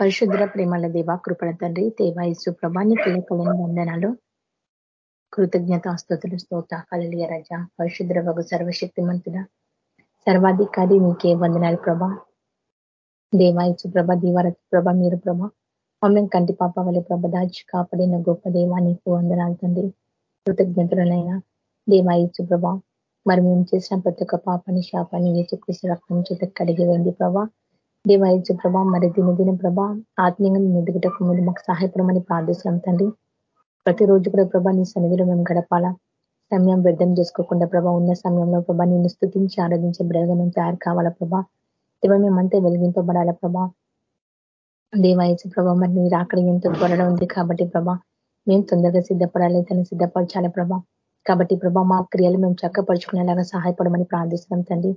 పరిశుద్ర ప్రేమల దేవ కృపణ తండ్రి దేవాయసు ప్రభాని ప్రభాన్ని వందనాలు కృతజ్ఞత స్తోతులు స్తోత కలలియ రజ పరిశుద్ర వగు సర్వశక్తిమంతుడ సర్వాధికారి నీకే వందనాలు ప్రభా. దేవాయసు ప్రభ దీవారత ప్రభ మీరు ప్రభ మమ్మల్ని కంటి పాప వల్ల ప్రభ దాచి కాపాడిన గొప్ప దేవా నీకు వందనాలు తండ్రి. కృతజ్ఞతలనైనా దేవాయసు ప్రభ మరి మేము చేసిన ప్రతి ఒక్క పాపని శాపాన్ని ఏచుకృష్ణ రక్తం చేత కడిగి వెళ్ళి ప్రభా. దేవాయచు ప్రభా మరి దిన ప్రభా ఆత్మీయంగా ఎదుగుటకు ముందు మాకు సహాయపడమని ప్రార్థిస్తున్నాం తండ్రి. ప్రతిరోజు కూడా ప్రభా నీ సన్నిధిలో మేము గడపాలా. సమయం వ్యర్థం చేసుకోకుండా ప్రభా ఉన్న సమయంలో ప్రభా నిన్ను స్థుతించి ఆరాధించే బిడ్డగా మేము తయారు కావాలా ప్రభా. దేవ మేమంతా వెలిగింపబడాలా ప్రభా. దేవాయచ ప్రభా మరి నీ రాకడ ఎంతో త్వరలో ఉంది కాబట్టి ప్రభా మేము తొందరగా సిద్ధపడాలి తను సిద్ధపరచాలి ప్రభా. కాబట్టి ప్రభా మా క్రియలు మేము చక్కపరుచుకునేలాగా సహాయపడమని ప్రార్థిస్తున్నాం తండ్రి.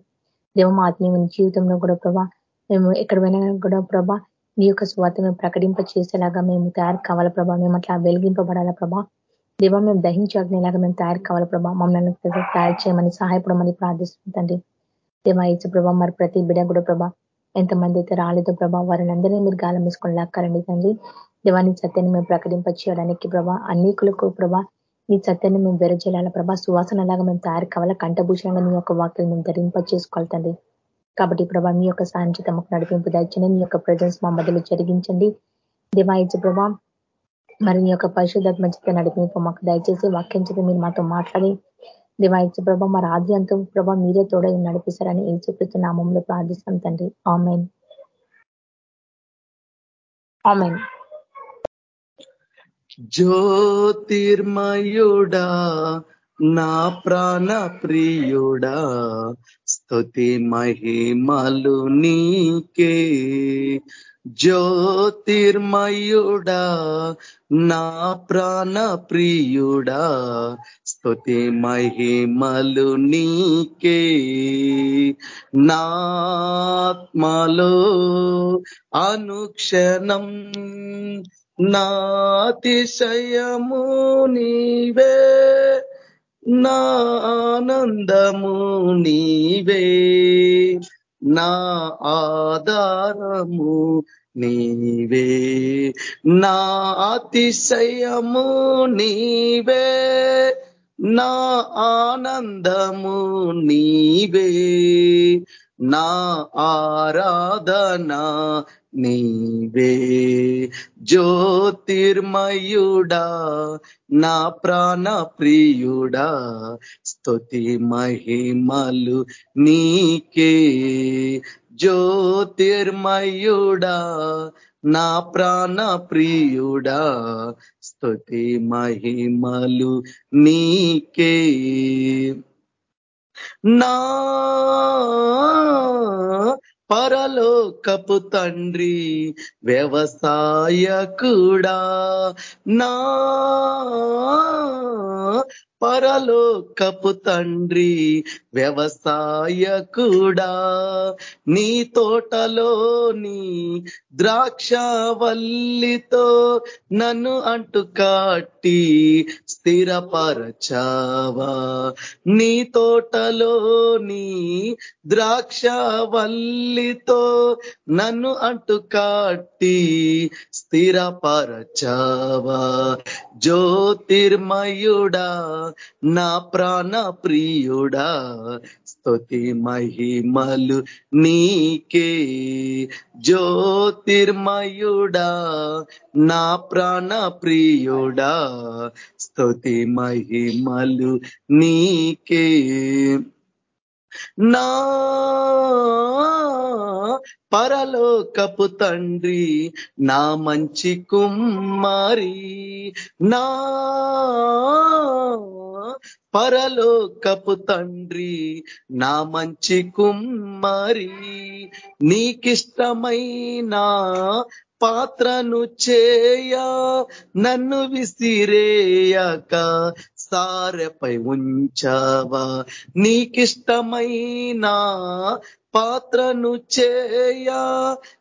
దేవ మా ఆత్మీయ జీవితంలో కూడా ప్రభా మేము ఎక్కడ పోయినా కూడా ప్రభా నీ యొక్క స్వాత మేము ప్రకటింప చేసేలాగా మేము తయారు కావాల ప్రభా? మేము అట్లా వెలిగింపబడాలా ప్రభా? దేవా మేము దహించగనేలాగా మేము తయారు కావాల ప్రభా? మమ్మల్ని తయారు చేయమని సహాయపడమని ప్రార్థిస్తుందండి దేవా ఇచ్చే ప్రభా మరి ప్రతి బిడ కూడా ప్రభా ఎంతమంది అయితే రాలేదో ప్రభా వారిని అందరినీ మీరు గాలం వేసుకొని లాక్కారండి తండ్రి. నీ సత్యాన్ని మేము ప్రకటింప చేయడానికి ప్రభా అనేకులకు ప్రభా నీ సత్యాన్ని మేము వెరచేయాల ప్రభా సువాసనలాగా మేము తయారు కావాలా కంఠభూషణంగా నీ యొక్క వాక్యం మేము ధరింప చేసుకోవాలి తండ్రి. కాబట్టి ప్రభా మీ యొక్క సాయం తమకు నడిపింపు దాచిన మీ యొక్క ప్రజెన్స్ మా మధ్యలో జరిగించండి. దివాయిచ ప్రభా మరి మీ యొక్క పరిశుద్ధాత్మ చేత నడిపింపు మాకు దయచేసి వాక్యం చేత మీరు మాతో మాట్లాడి. దివాయిచ ప్రభా మరి ఆది అంతం ప్రభా మీరే తోడ నడిపిస్తారని ఏం చెప్తూ నామంలో ప్రార్థిస్తాం తండ్రి. ఆమెన్. ఆమెన్. జ్యోతిర్మయుడా నా ప్రాణ ప్రియుడా స్థుతి మహిమలు నీకే. జ్యోతిర్మయుడా నా ప్రాణ ప్రియుడా స్థుతి మహిమలు నీకే. నాత్మలో అనుక్షణం నాతిశయము నీవే. నా ఆనందము నీవే నా ఆధారము నీవే నా అతిశయము నీవే నా ఆనందము నీవే నా ఆరాధన నీవే జ్యోతిర్మయుడా నా ప్రాణ ప్రియుడా. స్తుతి మహిమలు నీకే. జ్యోతిర్మయుడా నా ప్రాణ ప్రియుడా. స్తుతి మహిమలు నీకే. నా పరలోకపు తండ్రి వ్యవసాయ కూడా నా పరలోకపు తండ్రి వ్యవసాయకుడా. నీ తోటలోని ద్రాక్షవల్లితో నన్ను అంటు కాటి స్థిరపరచావా. నీ తోటలోని ద్రాక్షవల్లితో నన్ను అంటు కాటి స్థిరపరచావా? జ్యోతిర్మయుడా నా ప్రాణ ప్రియుడా స్తుతి మహిమలు నీకే. జ్యోతిర్మయుడా నా ప్రాణ ప్రియుడా స్తుతి మహిమలు నీకే. నా పరలోకపు తండ్రి నా మంచి కుమ్మారి నా పరలోకపు తండ్రి నా మంచి కుమ్మారి నీకిష్టమైన పాత్రను చేయ నన్ను విసిరేయక సారెపై ఉంచావా? నీకిష్టమైన పాత్రను చేయ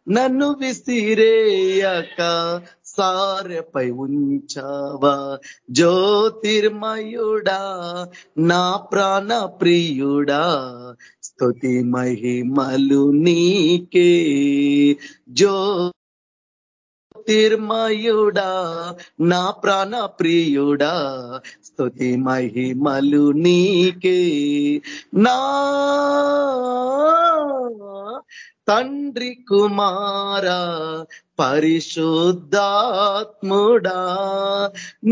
నన్ను విసిరేయక. సారెపై ఉంచావా? జ్యోతిర్మయుడా నా ప్రాణ ప్రియుడా స్తుతి మహిమలు నీకే. జో జ్యోతిర్మయుడా నా ప్రాణ ప్రియుడా స్తుతి మహిమలు నీకే. నా తండ్రి కుమార పరిశుద్ధాత్ముడా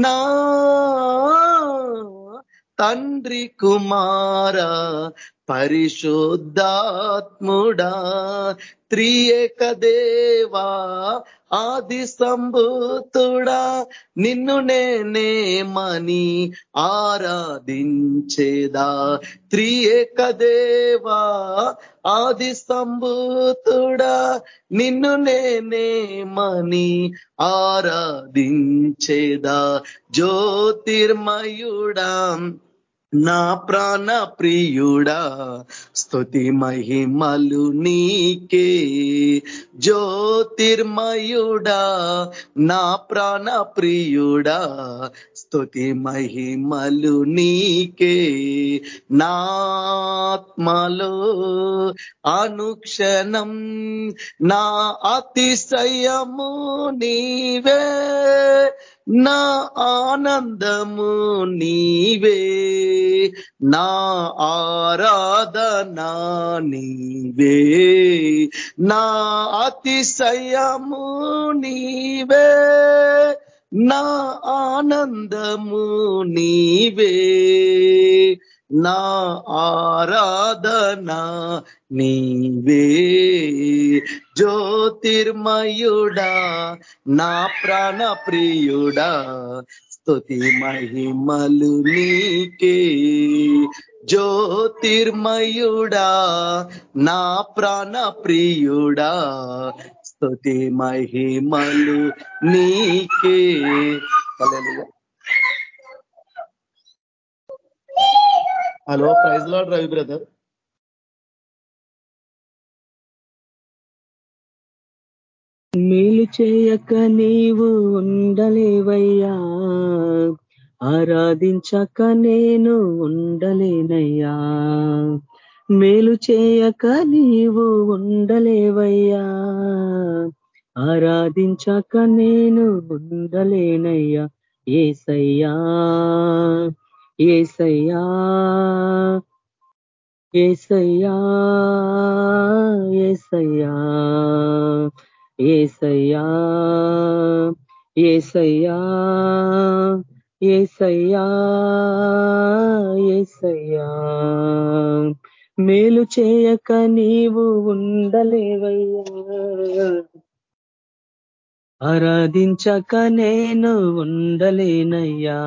నా తండ్రి కుమార పరిశుద్ధాత్ముడా త్రియేక దేవా ఆది సంభూతుడా నిన్ను నేనేమని ఆరాధించేదా. త్రియేక దేవా ఆది సంభూతుడా నిన్ను నేనేమని ఆరాధించేదా. జ్యోతిర్మయుడా నా ప్రాణ ప్రియుడా స్తుతి మహిమలు నీకే. జ్యోతిర్మయుడా నా ప్రాణ ప్రియుడా స్తుతి మహిమలు నీకే. నాత్మలో అనుక్షణం నా అతిశయము నీవే. నా ఆనందము నీవే నా ఆరాధనా నీవే నా అతిశయము నీవే నా ఆనందము నీవే. నా ఆరాధనా నీవే. జ్యోతిర్మయుడా నా ప్రాణ ప్రియుడా స్తుతి మహిమలు నీకే. జ్యోతిర్మయుడా నా ప్రాణ ప్రియుడా స్తుతి మహిమలు నీకే. Hello praise Lord Ravi brother. మేలు చేయక నీవు ఉండలేవయ్యా. ఆరాధించక నేను ఉండలేనయ్యా. మేలు చేయక నీవు ఉండలేవయ్యా. ఆరాధించక నేను ఉండలేనయ్యా. ఏసయ్యా. ఏసయ్యా ఏసయ్యా ఏసయ్యా ఏసయ్యా ఏసయ్యా ఏసయ్యా ఏసయ్యా. మేలు చేయక నీవు ఉండలేవయ్యా. ఆరాధించక నేను ఉండలేనయ్యా.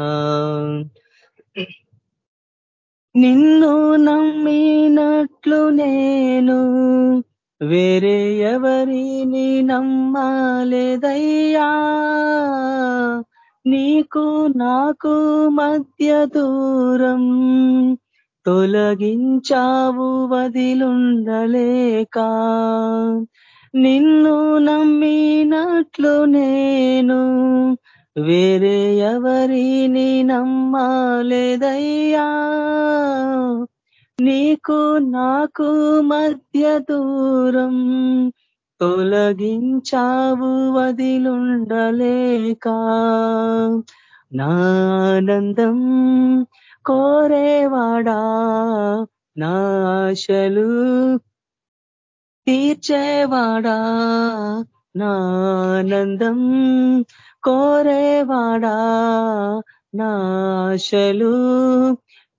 నిన్ను నమ్మినట్లు నేను వేరే ఎవరిని నమ్మలేదయ్యా. నీకు నాకు మధ్య దూరం తొలగించావు వదిలుండలేక. నిన్ను నమ్మినట్లు నేను వేరే ఎవరిని నమ్మాలేదయ్యా? నీకు నాకు మధ్య దూరం తొలగించావు వదిలుండలేక. నానందం కోరేవాడా? నాశలు తీర్చేవాడా? నానందం కోరేవాడా నాశలు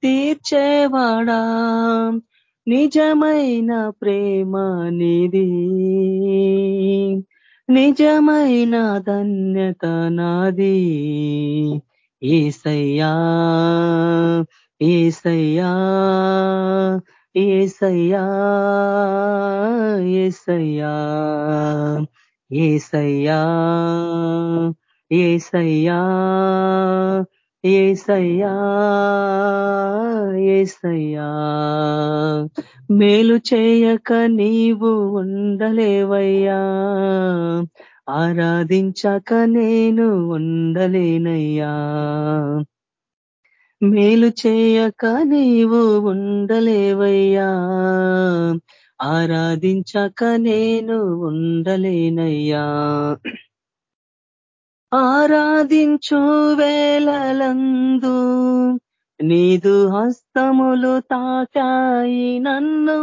తీర్చేవాడా. నిజమైన ప్రేమ నిధి నిజమైన ధన్యత నాది. ఏసయ్యా ఏసయ్యా ఏసయ్యా ఏసయ్యా. ఏసయ్యా ఏసయ్యా ఏసయ్యా ఏసయ్యా. మేలు చేయక నీవు ఉండలేవయ్యా. ఆరాధించక నేను ఉండలేనయ్యా. మేలు చేయక నీవు ఉండలేవయ్యా. ఆరాధించక నేను ఉండలేనయ్యా. ఆరాధించు వేలలందు నీదు హస్తములు తాకాయి నన్ను.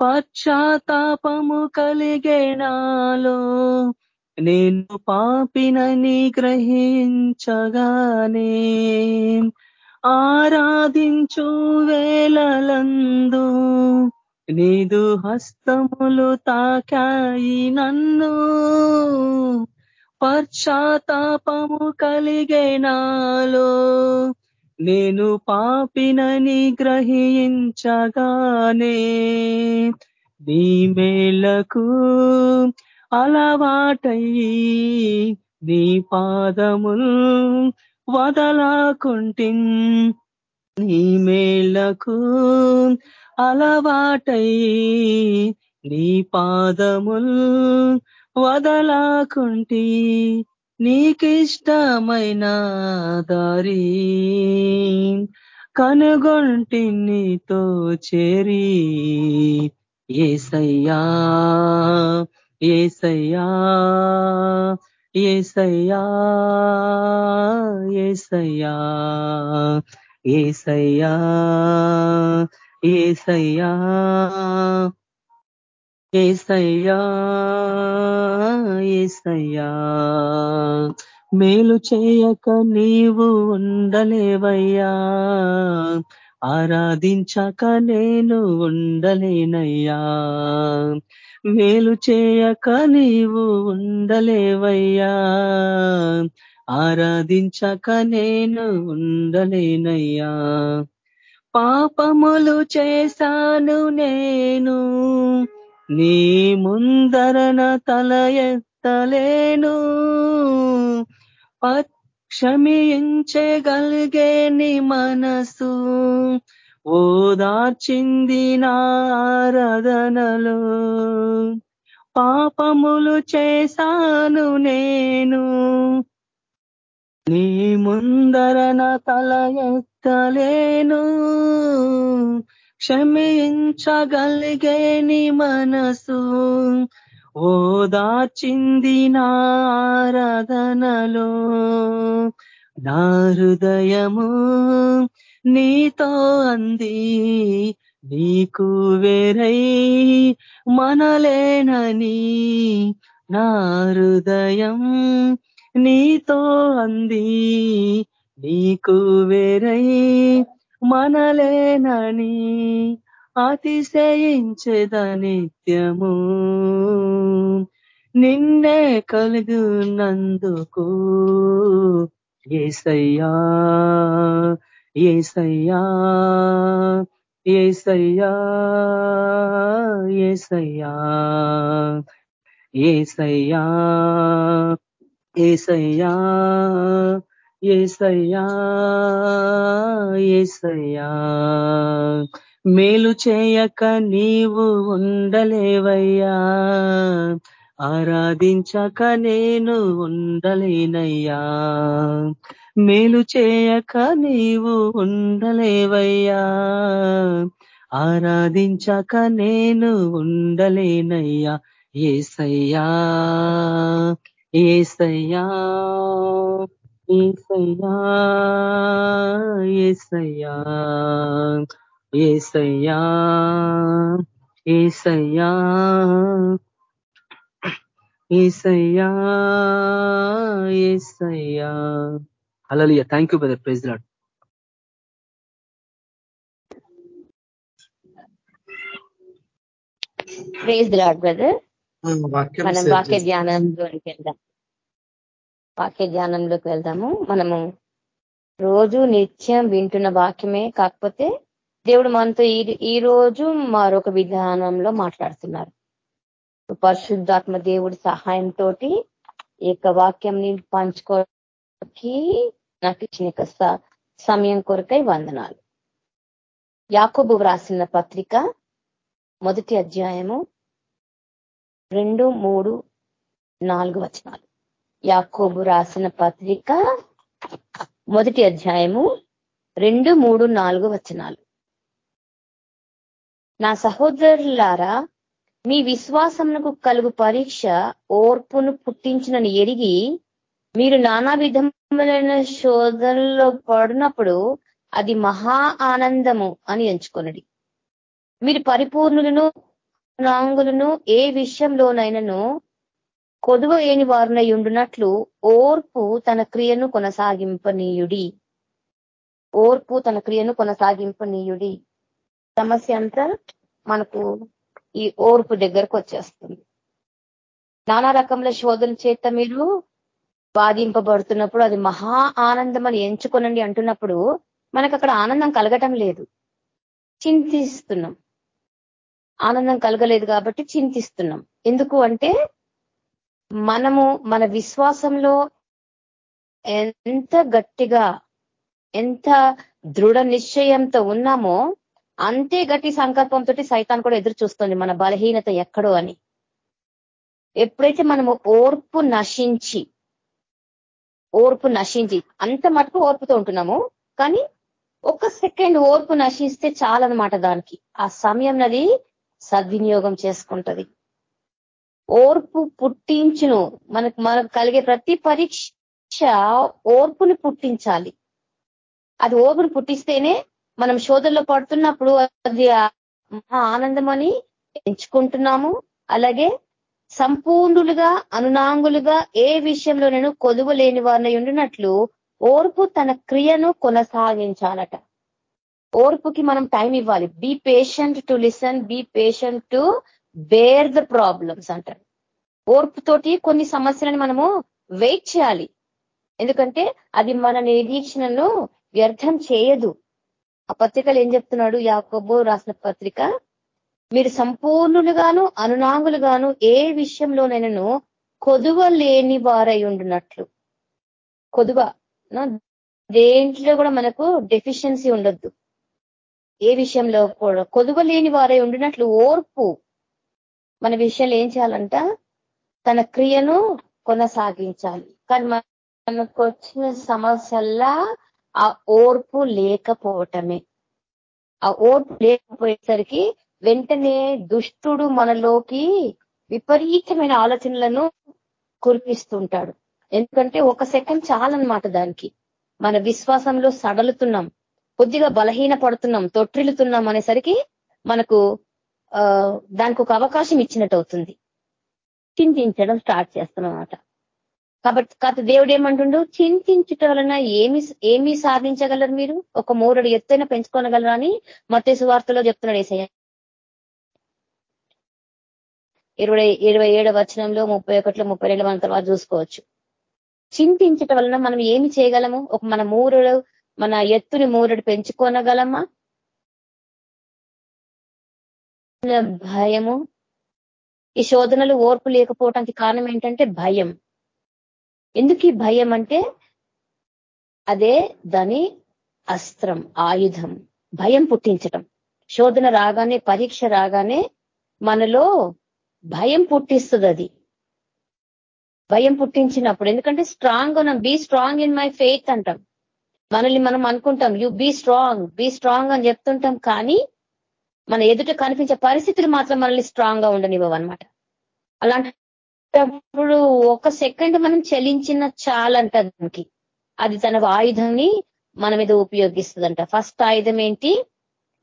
పశ్చాత్తాపము కలిగేనాలో నేను పాపినని గ్రహించగానే ఆరాధించు వేలలందు నీదు హస్తములు తాకాయి నన్ను. పశ్చాత్తాపము కలిగే నాలో. నేను పాపినని గ్రహించగానే నీ మేలకు అలవాటయ్యి. నీ పాదములు వదలాకుంటిన్ నీ మేళ్ళకు అలవాటై నీ పాదముల్ వదలాకుంటి. నీకిష్టమైన దారి కనుగొంటి నీతో చేరి. ఏసయ్యా ఏసయ్యా ఏసయ్యా ఏసయ్యా ఏసయ్యా ఏసయ్యా ఏసయ్యా ఏసయ్యా. మేలు చేయక నీవు ఉండలేవయ్యా. ఆరాధించక నేను ఉండలేనయ్యా. మేలు చేయక నీవు ఉండలేవయ్యా. ఆరాధించక నేను ఉండలేనయ్యా. పాపములు చేశాను నేను నీ ముందరన తల ఎత్తలేను. క్షమించగలిగే నీ మనసు ఓదార్చింది నారదనలో. పాపములు చేశాను నేను. నీ ముందరన తల ఎత్తలేను. క్షమించగలిగే నీ మనసు. ఓదార్చింది నారదనలో. నా హృదయము నీతో అంది నీకు వేరై మనలేనని నా హృదయం నీతో అంది నీకు వేరై మనలేనని అతిశయించదనిత్యము నిన్నే కలుగునందుకు ఏసయ్యా. ఏసయ్యా ఏసయ్యా ఏసయ్యా ఏసయ్యా ఏసయ్యా ఏసయ్యా ఏసయ్యా. మేలు చేయక నీవు ఉండలేవయ్యా ఆరాధించక నేను ఉండలేనయ్యా. మేలు చేయక నీవు ఉండలేవయ్యా. ఆరాధించక నేను ఉండలేనయ్యా. ఏసయ్యా ఏసయ్యా ఏసయ్యా ఏసయ్యా ఏసయ్యా ఏసయ్యా ఏసయ్యా ఏసయ్యా. అలలియ thank you brother praise Lord praise Lord brother మనం వాక్య ధ్యానంలోకి వెళ్దాం. వాక్య ధ్యానంలోకి వెళ్దాము. మనము రోజు నిత్యం వింటున్న వాక్యమే కాకపోతే దేవుడు మనతో ఈ రోజు మరొక విధానంలో మాట్లాడుతున్నారు. పరిశుద్ధాత్మ దేవుడి సహాయంతో ఈ యొక్క వాక్యంని పంచుకోవడానికి నాకు ఇచ్చిన సమయం కొరకై వందనాలు. యాకోబు వ్రాసిన పత్రిక మొదటి అధ్యాయము రెండు మూడు నాలుగు వచనాలు. యాకోబు రాసిన పత్రిక మొదటి అధ్యాయము రెండు మూడు నాలుగు వచనాలు. నా సహోదరులారా మీ విశ్వాసమునకు కలుగు పరీక్ష ఓర్పును పుట్టించునని ఎరిగి మీరు నానా విధములైన శోధనలో పడినప్పుడు అది మహా ఆనందము అని ఎంచుకొనడి. మీరు పరిపూర్ణులను నాంగులను ఏ విషయంలోనైనాను కొదువ ఏని వారునై ఉండునట్లు ఓర్పు తన క్రియను కొనసాగింపనీయుడి. ఓర్పు తన క్రియను కొనసాగింపనీయుడి. సమస్య అంతా మనకు ఈ ఓర్పు దగ్గరకు వచ్చేస్తుంది. నానా రకముల శోధన చేత మీరు బాధింపబడుతున్నప్పుడు అది మహా ఆనందం అని ఎంచుకొనండి అంటున్నప్పుడు మనకు అక్కడ ఆనందం కలగటం లేదు. చింతిస్తున్నాం. ఆనందం కలగలేదు కాబట్టి చింతిస్తున్నాం. ఎందుకు అంటే మనము మన విశ్వాసంలో ఎంత గట్టిగా ఎంత దృఢ నిశ్చయంతో ఉన్నామో అంతే గట్టి సంకల్పంతో సైతాన్ కూడా ఎదురు చూస్తుంది మన బలహీనత ఎక్కడో అని. ఎప్పుడైతే మనము ఓర్పు నశించి ఓర్పు నశించి అంత మటుకు ఓర్పుతో ఉంటున్నాము. కానీ ఒక సెకండ్ ఓర్పు నశిస్తే చాలన్నమాట దానికి. ఆ సమయం నది సద్వినియోగం చేసుకుంటది. ఓర్పు పుట్టించును. మనకు మనకు కలిగే ప్రతి పరీక్ష ఓర్పుని పుట్టించాలి. అది ఓర్పుని పుట్టిస్తేనే మనం శోధనలో పడుతున్నప్పుడు అది ఆనందం అని ఎంచుకుంటున్నాము. అలాగే సంపూర్ణులుగా అనునాంగులుగా ఏ విషయంలో నేను కొదువు లేని వారిని ఉండినట్లు ఓర్పు తన క్రియను కొనసాగించాలట. ఓర్పుకి మనం టైం ఇవ్వాలి. Be patient to listen be patient to bear the problems అంటారు. ఓర్పుతోటి కొన్ని సమస్యలను మనము వెయిట్ చేయాలి. ఎందుకంటే అది మన నిరీక్షణను వ్యర్థం చేయదు. ఆ పత్రికలు ఏం చెప్తున్నాడు? యాకోబు రాసిన పత్రిక మీరు సంపూర్ణులుగాను అనునాంగులుగాను ఏ విషయంలోనైనాను కొదువ లేని వారై ఉండినట్లు. కొదువ దేంట్లో కూడా మనకు డెఫిషియన్సీ ఉండొద్దు. ఏ విషయంలో కూడా కొదువ లేని వారై ఉండినట్లు ఓర్పు. మన విషయంలో ఏం చేయాలంట? తన క్రియను కొనసాగించాలి. కానీ మనకు వచ్చిన సమస్యల్లా ఆ ఓర్పు లేకపోవటమే. ఆ ఓర్పు లేకపోయేసరికి వెంటనే దుష్టుడు మనలోకి విపరీతమైన ఆలోచనలను కురిపిస్తుంటాడు. ఎందుకంటే ఒక సెకండ్ చాలన్నమాట దానికి. మన విశ్వాసంలో సడలుతున్నాం కొద్దిగా బలహీన పడుతున్నాం తొట్టిల్లుతున్నాం అనేసరికి మనకు దానికి ఒక అవకాశం ఇచ్చినట్టు అవుతుంది చింతించడం స్టార్ట్ చేస్తామన్నమాట. కాబట్టి కాదు దేవుడు ఏమంటుండు? చింతించుట వలన ఏమి ఏమి సాధించగలరు మీరు? ఒక మూరడు ఎత్తైన పెంచుకోనగలరా అని మత్స్య వార్తలో చెప్తున్నాడు ఏసయ్య. ఇరవై ఇరవై ఏడవ వచనంలో ముప్పై ఒకటిలో ముప్పై రెండు మన తర్వాత చూసుకోవచ్చు. చింతించటం వలన మనం ఏమి చేయగలము? ఒక మన మూరుడు మన ఎత్తుని మూరుడు పెంచుకోనగలమా? భయము. ఈ శోధనలు ఓర్పు లేకపోవటానికి కారణం ఏంటంటే భయం. ఎందుకు ఈ భయం అంటే? అదే దాని అస్త్రం ఆయుధం. భయం పుట్టించటం. శోధన రాగానే పరీక్ష రాగానే మనలో భయం పుట్టిస్తుంది అది. భయం పుట్టించినప్పుడు. ఎందుకంటే స్ట్రాంగ్ ఉన్నాం be strong in my faith అంటాం. మనల్ని మనం అనుకుంటాం you be strong be strong అని చెప్తుంటాం కానీ మన ఎదుట కనిపించే పరిస్థితులు మాత్రం మనల్ని స్ట్రాంగ్గా ఉండనివ్వవు అనమాట అలాంటప్పుడు ఒక సెకండ్ మనం చలించిన చాలంట దానికి. అది తన ఆయుధంని మన మీద ఉపయోగిస్తుందంట. ఫస్ట్ ఆయుధం ఏంటి?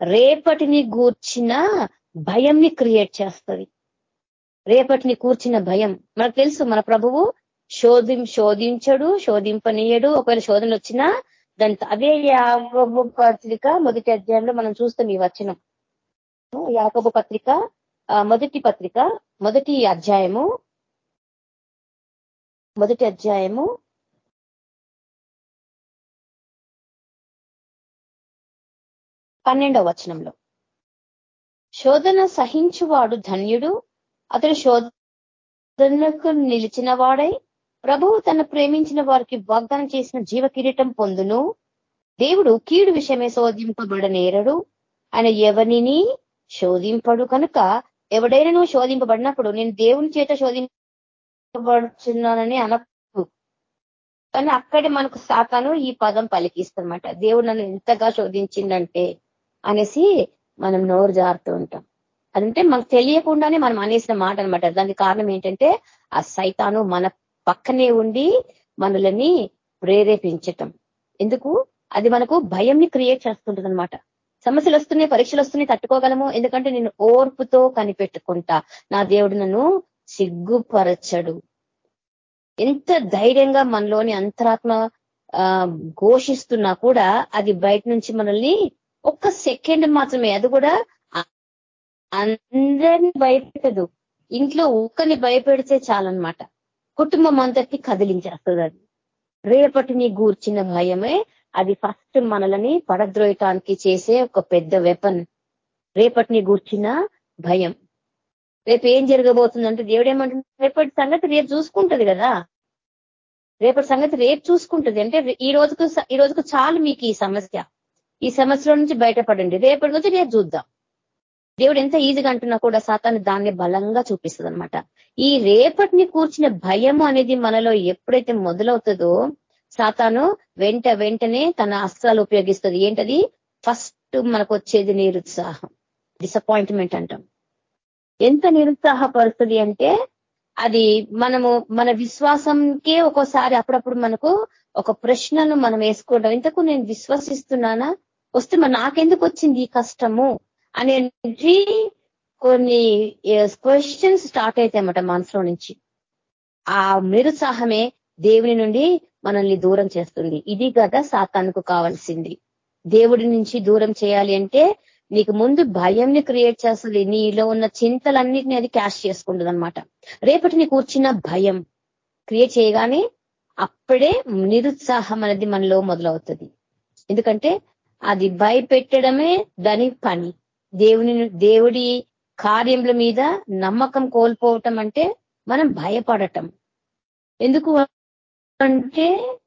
రేపటిని గూర్చిన భయంని క్రియేట్ చేస్తుంది. రేపటిని కూర్చిన భయం. మనకు తెలుసు మన ప్రభువు శోధి శోధించడు శోధింపనీయడు. ఒకవేళ శోధనలు వచ్చినా దాని అదే యాకబు పత్రిక మొదటి అధ్యాయంలో మనం చూస్తాం ఈ వచనం. యాకబు పత్రిక మొదటి పత్రిక మొదటి అధ్యాయము మొదటి అధ్యాయము పన్నెండవ వచనంలో. శోధన సహించువాడు ధన్యుడు అతడు శోధనకు నిలిచిన వాడై ప్రభువు తన ప్రేమించిన వారికి వాగ్దానం చేసిన జీవ కిరీటం పొందును. దేవుడు కీడు విషయమే శోధింపబడనేరడు ఆయన ఎవరిని శోధింపడు కనుక ఎవడైనా శోధింపబడినప్పుడు నేను దేవుని చేత శోధింపబడుతున్నానని అనకు. కానీ అక్కడే మనకు సాతాను ఈ పదం పలికిస్తానమాట దేవుడు నన్ను ఎంతగా శోధించిందంటే అనేసి మనం నోరు జారుతూ ఉంటాం. అదంటే మనకు తెలియకుండానే మనం అనేసిన మాట అనమాట దానికి కారణం ఏంటంటే ఆ సైతాను మన పక్కనే ఉండి మనల్ని ప్రేరేపించటం. ఎందుకు? అది మనకు భయంని క్రియేట్ చేస్తుంటుంది అనమాట సమస్యలు వస్తున్నాయి పరీక్షలు వస్తున్నాయి తట్టుకోగలము. ఎందుకంటే నేను ఓర్పుతో కనిపెట్టుకుంటా. నా దేవుడు నన్ను సిగ్గుపరచడు. ఎంత ధైర్యంగా మనలోని అంతరాత్మ ఘోషిస్తున్నా కూడా అది బయట నుంచి మనల్ని ఒక్క సెకండ్ మాత్రమే అది కూడా అందరినీ భయపెట్టదు. ఇంట్లో ఒక్కరిని భయపెడితే చాలన్నమాట. కుటుంబం అంతటి కదిలించేస్తుంది అది. రేపటిని గూర్చిన భయమే అది ఫస్ట్ మనలని పడద్రోయటానికి చేసే ఒక పెద్ద వెపన్ రేపటిని గూర్చిన భయం. రేపు ఏం జరగబోతుందంటే దేవుడు ఏమంటున్నాడు రేపటి సంగతి రేపు చూసుకుంటది కదా. రేపటి సంగతి రేపు చూసుకుంటది. అంటే ఈ రోజుకు ఈ రోజుకు చాలు మీకు ఈ సమస్య. ఈ సమస్యలో నుంచి బయటపడండి. రేపటి నుంచి రేపు చూద్దాం. దేవుడు ఎంత ఈజీగా అంటున్నా కూడా సాతాన్ని దాన్ని బలంగా చూపిస్తుంది అనమాట ఈ రేపటిని కూర్చిన భయం అనేది మనలో ఎప్పుడైతే మొదలవుతుందో సాతాను వెంట వెంటనే తన అస్త్రాలు ఉపయోగిస్తుంది. ఏంటది? ఫస్ట్ మనకు వచ్చేది నిరుత్సాహం డిసప్పాయింట్మెంట్ అంటాం. ఎంత నిరుత్సాహపరుస్తుంది అంటే అది మనము మన విశ్వాసంకే ఒక్కోసారి అప్పుడప్పుడు మనకు ఒక ప్రశ్నను మనం వేసుకోవడం. ఇంతకు నేను విశ్వసిస్తున్నానా? వస్తే మరి నాకెందుకు వచ్చింది ఈ కష్టము? అనేది కొన్ని క్వశ్చన్స్ స్టార్ట్ అవుతాయన్నమాట మనసులో నుంచి. ఆ నిరుత్సాహమే దేవుని నుండి మనల్ని దూరం చేస్తుంది. ఇది కదా సాతానుకు కావాల్సింది. దేవుడి నుంచి దూరం చేయాలి అంటే నీకు ముందు భయంని క్రియేట్ చేస్తుంది. నీలో ఉన్న చింతలన్నిటిని అది క్యాష్ చేసుకుంటుంది అనమాట రేపటి నీకు కూర్చిన భయం క్రియేట్ చేయగానే అప్పుడే నిరుత్సాహం అనేది మనలో మొదలవుతుంది. ఎందుకంటే అది భయపెట్టడమే దాని పని. దేవుని దేవుడి కార్యముల మీద నమ్మకం కోల్పోవటం అంటే మనం భయపడటం. ఎందుకు అంటే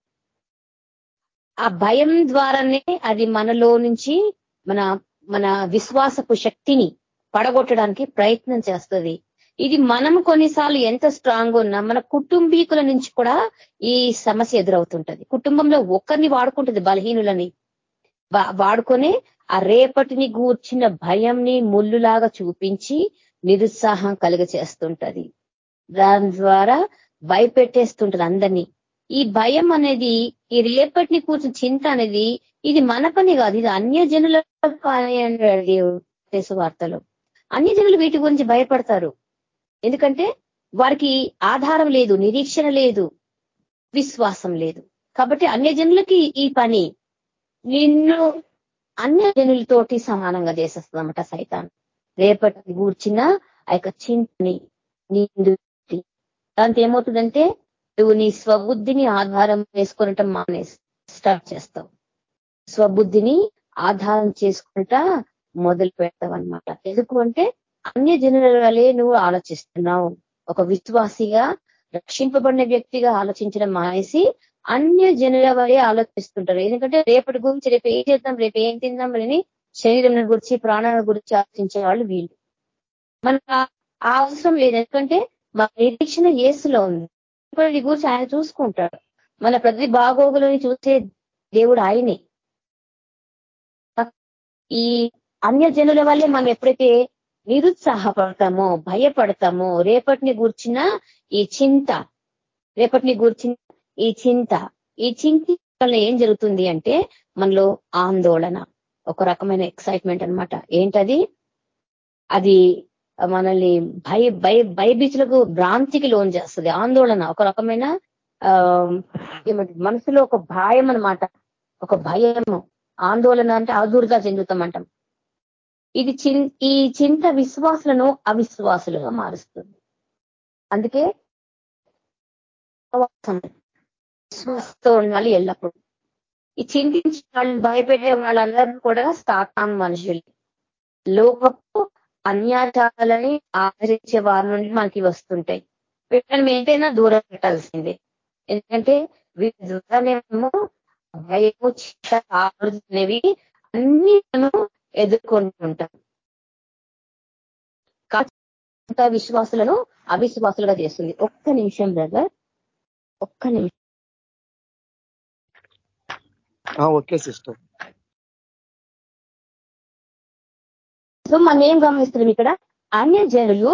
ఆ భయం ద్వారానే అది మనలో నుంచి మన మన విశ్వాసపు శక్తిని పడగొట్టడానికి ప్రయత్నం చేస్తుంది. ఇది మనం కొన్నిసార్లు ఎంత స్ట్రాంగ్ ఉన్నా మన కుటుంబీకుల నుంచి కూడా ఈ సమస్య ఎదురవుతుంటది. కుటుంబంలో ఒక్కరిని వాడుకుంటుంది బలహీనులని. వాడుకొని ఆ రేపటిని గూర్చిన భయంని ముళ్ళులాగా చూపించి నిరుత్సాహం కలుగ చేస్తుంటది దాని ద్వారా భయపెట్టేస్తుంటది అందరినీ. ఈ భయం అనేది ఈ రేపటిని కూర్చుని చింత అనేది ఇది మన పని కాదు ఇది అన్య జనుల పని అన్నాడు వార్తలు. అన్య జనులు వీటి గురించి భయపడతారు. ఎందుకంటే వారికి ఆధారం లేదు నిరీక్షణ లేదు విశ్వాసం లేదు. కాబట్టి అన్య జనులకి ఈ పని నిన్ను అన్య జనులతోటి సమానంగా చేసేస్తుందన్నమాట సైతాన్. రేపటి కూర్చిన ఆ యొక్క చింతని నీ దాంతో ఏమవుతుందంటే నువ్వు నీ స్వబుద్ధిని ఆధారం వేసుకునటం మానే స్టార్ట్ చేస్తావు. స్వబుద్ధిని ఆధారం చేసుకుంటా మొదలు పెడతావు అనమాట ఎందుకు అంటే అన్య జనుల వలే నువ్వు ఆలోచిస్తున్నావు. ఒక విశ్వాసిగా రక్షింపబడిన వ్యక్తిగా ఆలోచించడం మానేసి అన్య జనుల వలే ఆలోచిస్తుంటారు. ఎందుకంటే రేపటి గురించి రేపు ఏం చేద్దాం రేపు ఏం తిందాం అని శరీరం గురించి ప్రాణాల గురించి ఆలోచించే వాళ్ళు వీళ్ళు. మన ఆ అవసరం లేదు. ఎందుకంటే మన నిరీక్షణ ఏసులో ఉంది. గురించి ఆయన చూసుకుంటాడు. మన ప్రతి బాగోగులని చూసే దేవుడు ఆయనే. ఈ అన్య జనుల వల్లే మనం ఎప్పుడైతే నిరుత్సాహపడతామో భయపడతామో రేపటిని గూర్చిన ఈ చింత రేపటిని గూర్చిన ఈ చింత ఈ చింత వల్ల ఏం జరుగుతుంది అంటే మనలో ఆందోళన ఒక రకమైన ఎక్సైట్మెంట్ అనమాట ఏంటది? అది మనల్ని భయ భయ భయబీచులకు భ్రాంతికి లోన్ చేస్తుంది. ఆందోళన ఒక రకమైన మనసులో ఒక భయం అనమాట ఒక భయము. ఆందోళన అంటే ఆదురుగా చెందుతామంటాం ఇది ఈ చింత విశ్వాసులను అవిశ్వాసులుగా మారుస్తుంది. అందుకే చూస్తూ ఉండాలి ఎల్లప్పుడు. ఈ చింతించిన వాళ్ళు భయపెట్టే వాళ్ళందరూ కూడా సాతాన్ మనుషులు. లోకపు అన్యాచారాలని ఆచరించే వారి నుండి మనకి వస్తుంటాయి. వీళ్ళని ఏంటైనా దూరం పెట్టాల్సిందే. ఎందుకంటే వీటి ద్వారానేమో భయము చిట్ట అనేవి అన్ని మనం ఎదుర్కొంటుంటాం. విశ్వాసులను అవిశ్వాసులుగా చేస్తుంది. ఒక్క నిమిషం బ్రదర్. ఒక్క నిమిషం. Okay sister. సో మనం ఏం గమనిస్తున్నాం ఇక్కడ? అన్య జనులు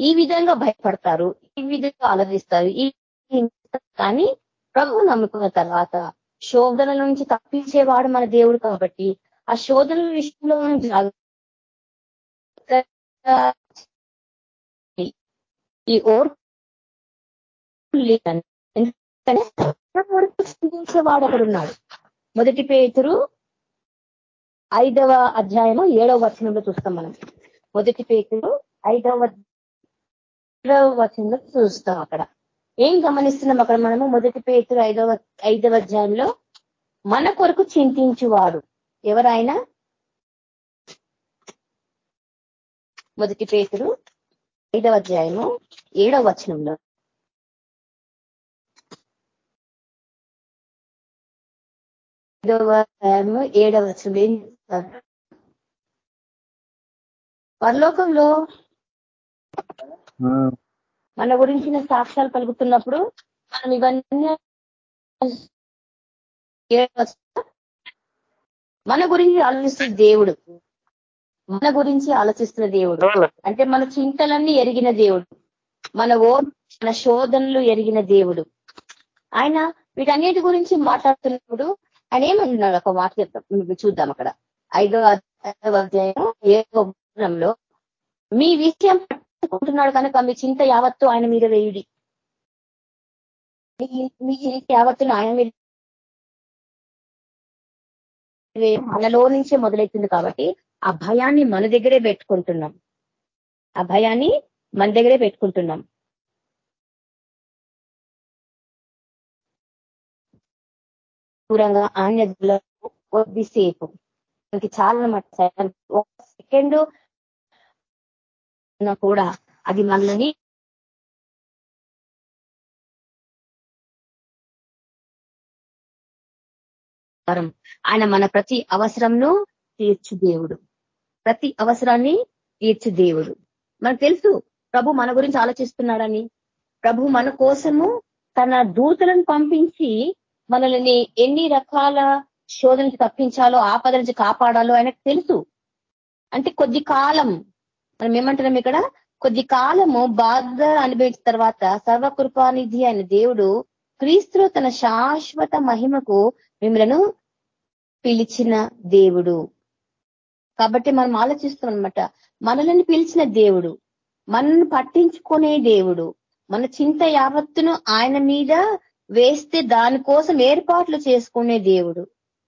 ఈ విధంగా భయపడతారు ఈ విధంగా ఆలోచిస్తారు ఈ కానీ ప్రభు నమ్ముకున్న తర్వాత శోధనల నుంచి తప్పించేవాడు మన దేవుడు కాబట్టి ఆ శోధనల విషయంలో ఈ ఓర్ వాడు ఉన్నాడు. మొదటి పేతురు ఐదవ అధ్యాయము ఏడవ వచనంలో చూస్తాం మనం. మొదటి పేతురు ఐదవ ఏడవ వచనంలో చూస్తాం అక్కడ. ఏం గమనిస్తున్నాం అక్కడ మనము? మొదటి పేతురు ఐదవ ఐదవ అధ్యాయంలో మన కొరకు చింతించువాడు ఎవరైనా? మొదటి పేతురు ఐదవ అధ్యాయము ఏడవ వచనంలో. ఐదవ అధ్యాయము ఏడవ వచనం. ఏం పరలోకంలో మన గురించిన సాక్ష్యాలు కలుగుతున్నప్పుడు మనం ఇవన్నీ మన గురించి ఆలోచిస్తున్న దేవుడు. మన గురించి ఆలోచిస్తున్న దేవుడు. అంటే మన చింతలన్నీ ఎరిగిన దేవుడు. మన ఓ మన శోధనలు ఎరిగిన దేవుడు. ఆయన వీటన్నిటి గురించి మాట్లాడుతున్నప్పుడు ఆయన ఏమంటున్నాడు ఒక మాట చెప్తాం. చూద్దాం అక్కడ. ఐదో అధ్యాయం ఏదో మీ విషయం పట్టుకుంటున్నాడు కనుక మీ చింత యావత్తు ఆయన మీద వేయుడి. మీ యావత్తును ఆయన మీద మనలో నుంచే మొదలవుతుంది కాబట్టి ఆ భయాన్ని మన దగ్గరే పెట్టుకుంటున్నాం. ఆ భయాన్ని మన దగ్గరే పెట్టుకుంటున్నాం. దూరంగా ఆన్య కొద్దిసేపు. మనకి చాలా మట్ ఒక సెకండ్ కూడా అది మనల్ని ఆయన మన ప్రతి అవసరంను తీర్చు దేవుడు. ప్రతి అవసరాన్ని తీర్చు దేవుడు. మనకు తెలుసు ప్రభు మన గురించి ఆలోచిస్తున్నాడని. ప్రభు మన కోసము తన దూతలను పంపించి మనల్ని ఎన్ని రకాల శోధనకి తప్పించాలో ఆపద నుంచి కాపాడాలో ఆయనకు తెలుసు. అంటే కొద్ది కాలం మనం ఏమంటున్నాం ఇక్కడ? కొద్ది కాలము బాధ అనుభవించిన తర్వాత సర్వకృపానిధి అయిన దేవుడు క్రీస్తులో తన శాశ్వత మహిమకు మిమ్మలను పిలిచిన దేవుడు. కాబట్టి మనం ఆలోచిస్తాం అనమాట మనల్ని పిలిచిన దేవుడు మనల్ని పట్టించుకునే దేవుడు మన చింత యావత్తును ఆయన మీద వేస్తే దానికోసం ఏర్పాట్లు చేసుకునే దేవుడు.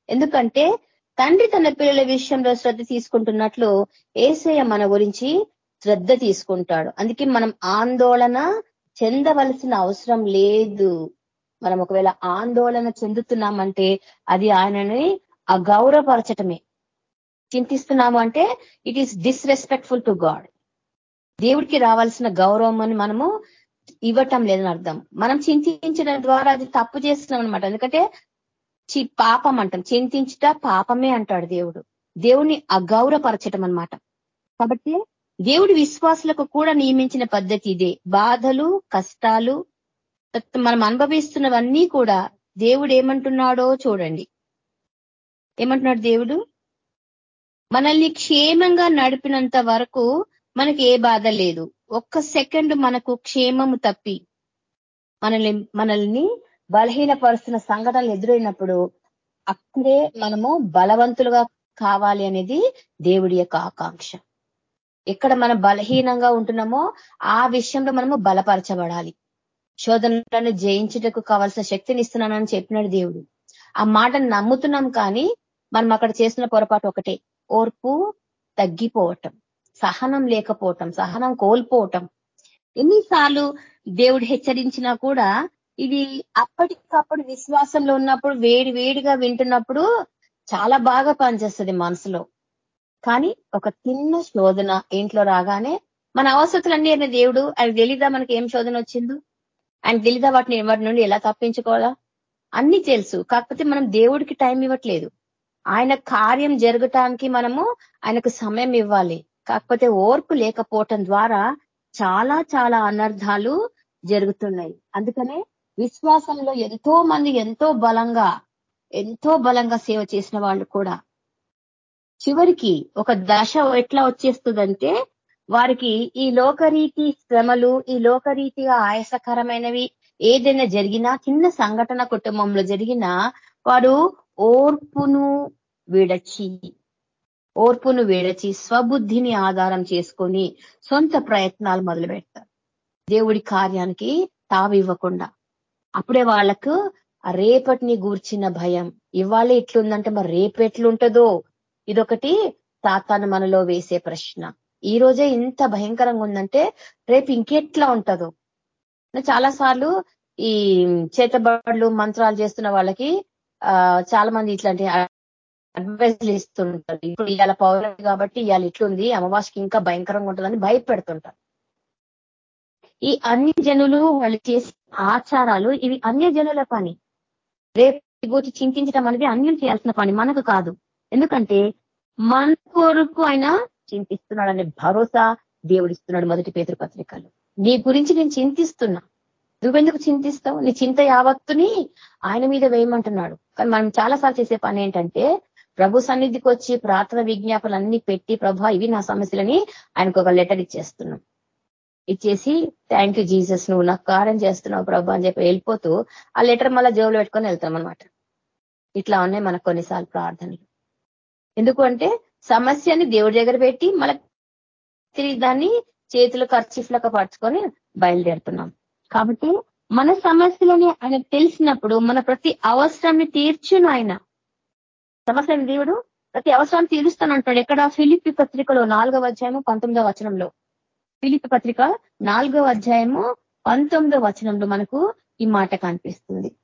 ఎందుకంటే తండ్రి తన పిల్లల విషయంలో శ్రద్ధ తీసుకుంటున్నట్లు ఏసయ్య మన గురించి శ్రద్ధ తీసుకుంటాడు. అందుకే మనం ఆందోళన చెందవలసిన అవసరం లేదు. మనం ఒకవేళ ఆందోళన చెందుతున్నామంటే అది ఆయనని అగౌరవపరచటమే. చింతిస్తున్నాము అంటే it is disrespectful to God దేవుడికి రావాల్సిన గౌరవం అని మనము ఇవ్వటం లేదని అర్థం. మనం చింతించడం ద్వారా అది తప్పు చేస్తున్నాం అనమాట ఎందుకంటే పాపం అంటాం. చింతించుట పాపమే అంటాడు దేవుడు. దేవుణ్ణి అగౌరవపరచటం అనమాట కాబట్టి దేవుడి విశ్వాసులకు కూడా నియమించిన పద్ధతి ఇదే. బాధలు కష్టాలు మనం అనుభవిస్తున్నవన్నీ కూడా దేవుడు ఏమంటున్నాడో చూడండి. ఏమంటున్నాడు దేవుడు? మనల్ని క్షేమంగా నడిపినంత వరకు మనకి ఏ బాధ లేదు. ఒక్క సెకండ్ మనకు క్షేమము తప్పి. మనల్ని మనల్ని బలహీనపరుస్తున్న సంఘటనలు ఎదురైనప్పుడు అక్కడే మనము బలవంతులుగా కావాలి అనేది దేవుడి యొక్క ఆకాంక్ష. ఎక్కడ మనం బలహీనంగా ఉంటున్నామో ఆ విషయంలో మనము బలపరచబడాలి. శోధనలను జయించుటకు కావాల్సిన శక్తిని ఇస్తున్నానని చెప్పినాడు దేవుడు. ఆ మాటను నమ్ముతున్నాం కానీ మనం అక్కడ చేసిన పొరపాటు ఒకటే. ఓర్పు తగ్గిపోవటం. సహనం లేకపోవటం సహనం కోల్పోవటం. ఎన్నిసార్లు దేవుడు హెచ్చరించినా కూడా ఇది అప్పటికప్పుడు విశ్వాసంలో ఉన్నప్పుడు వేడి వేడిగా వింటున్నప్పుడు చాలా బాగా పనిచేస్తుంది మనసులో. కానీ ఒక చిన్న శోధన ఇంట్లో రాగానే మన అవసరతులన్నీ అయిన దేవుడు? ఆయన తెలీదా మనకి ఏం శోధన వచ్చిందో? ఆయన తెలీదా వాటిని వాటి నుండి ఎలా తప్పించుకోవాలా? అన్ని తెలుసు. కాకపోతే మనం దేవుడికి టైం ఇవ్వట్లేదు. ఆయన కార్యం జరగటానికి మనము ఆయనకు సమయం ఇవ్వాలి. కాకపోతే ఓర్పు లేకపోవటం ద్వారా చాలా చాలా అనర్థాలు జరుగుతున్నాయి. అందుకనే విశ్వాసంలో ఎంతో మంది ఎంతో బలంగా ఎంతో బలంగా సేవ చేసిన వాళ్ళు కూడా చివరికి ఒక దశ ఎట్లా వచ్చేస్తుందంటే వారికి ఈ లోకరీతి శ్రమలు ఈ లోకరీతిగా ఆయాసకరమైనవి ఏదైనా జరిగినా చిన్న సంఘటన కుటుంబంలో జరిగినా వారు ఓర్పును విడచి ఓర్పును విడచి స్వబుద్ధిని ఆధారం చేసుకొని సొంత ప్రయత్నాలు మొదలు పెడతారు దేవుడి కార్యానికి తావివ్వకుండా. అప్పుడే వాళ్ళకు రేపటిని గూర్చిన భయం. ఇవాళ ఎట్లుందంటే మరి రేపు ఎట్లుంటుందో? ఇదొకటి తాతాను మనలో వేసే ప్రశ్న. ఈ రోజే ఇంత భయంకరంగా ఉందంటే రేపు ఇంకెట్లా ఉంటుందో? చాలా సార్లు ఈ చేతబడులు మంత్రాలు చేస్తున్న వాళ్ళకి చాలా మంది ఇట్లాంటి అడ్వైజ్లు ఇస్తుంటారు. ఇప్పుడు ఇవాళ పౌర్ణమి కాబట్టి ఇవాళ ఇట్లుంది అమావాస్యకి ఇంకా భయంకరంగా ఉంటుందని భయపెడుతుంటారు. ఈ అన్ని జనులు వాళ్ళు చేసే ఆచారాలు ఇవి అన్య జనుల పని. రేపు గురించి చింతించడం అనేది అన్యులు చేయాల్సిన పని మనకు కాదు. ఎందుకంటే మన కొరకు ఆయన చింతిస్తున్నాడనే భరోసా దేవుడిస్తున్నాడు మొదటి పేదరు పత్రికలు. నీ గురించి నేను చింతిస్తున్నా. నువ్వెందుకు చింతిస్తావు? నీ చింత యావత్తుని ఆయన మీద వేయమంటున్నాడు. కానీ మనం చాలాసార్లు చేసే పని ఏంటంటే ప్రభు సన్నిధికి వచ్చి ప్రార్థన విజ్ఞాపనలన్నీ పెట్టి ప్రభా ఇవి నా సమస్యలని ఆయనకు ఒక లెటర్ ఇచ్చేస్తున్నాం. ఇచ్చేసి థ్యాంక్ యూ జీసస్ నువ్వు నాకు కార్యం చేస్తున్నావు ప్రభు అని చెప్పి వెళ్ళిపోతూ ఆ లెటర్ మళ్ళీ జోబులో పెట్టుకొని వెళ్తాం అనమాట ఇట్లా ఉన్నాయి మనకు కొన్నిసార్లు ప్రార్థనలు. ఎందుకంటే సమస్యని దేవుడి దగ్గర పెట్టి మళ్ళీ దాన్ని చేతులు ఖర్చీఫ్లకు పరుచుకొని బయలుదేరుతున్నాం. కాబట్టి మన సమస్యలని ఆయన తెలిసినప్పుడు మన ప్రతి అవసరాన్ని తీర్చును ఆయన. సమస్యని దేవుడు ప్రతి అవసరాన్ని తీరుస్తానంటాడు ఎక్కడ? ఫిలిపి పత్రికలో నాలుగవ అధ్యాయము పంతొమ్మిదవ వచనంలో. ఫిలిపి పత్రిక నాలుగవ అధ్యాయము పంతొమ్మిదవ వచనంలో మనకు ఈ మాట కనిపిస్తుంది.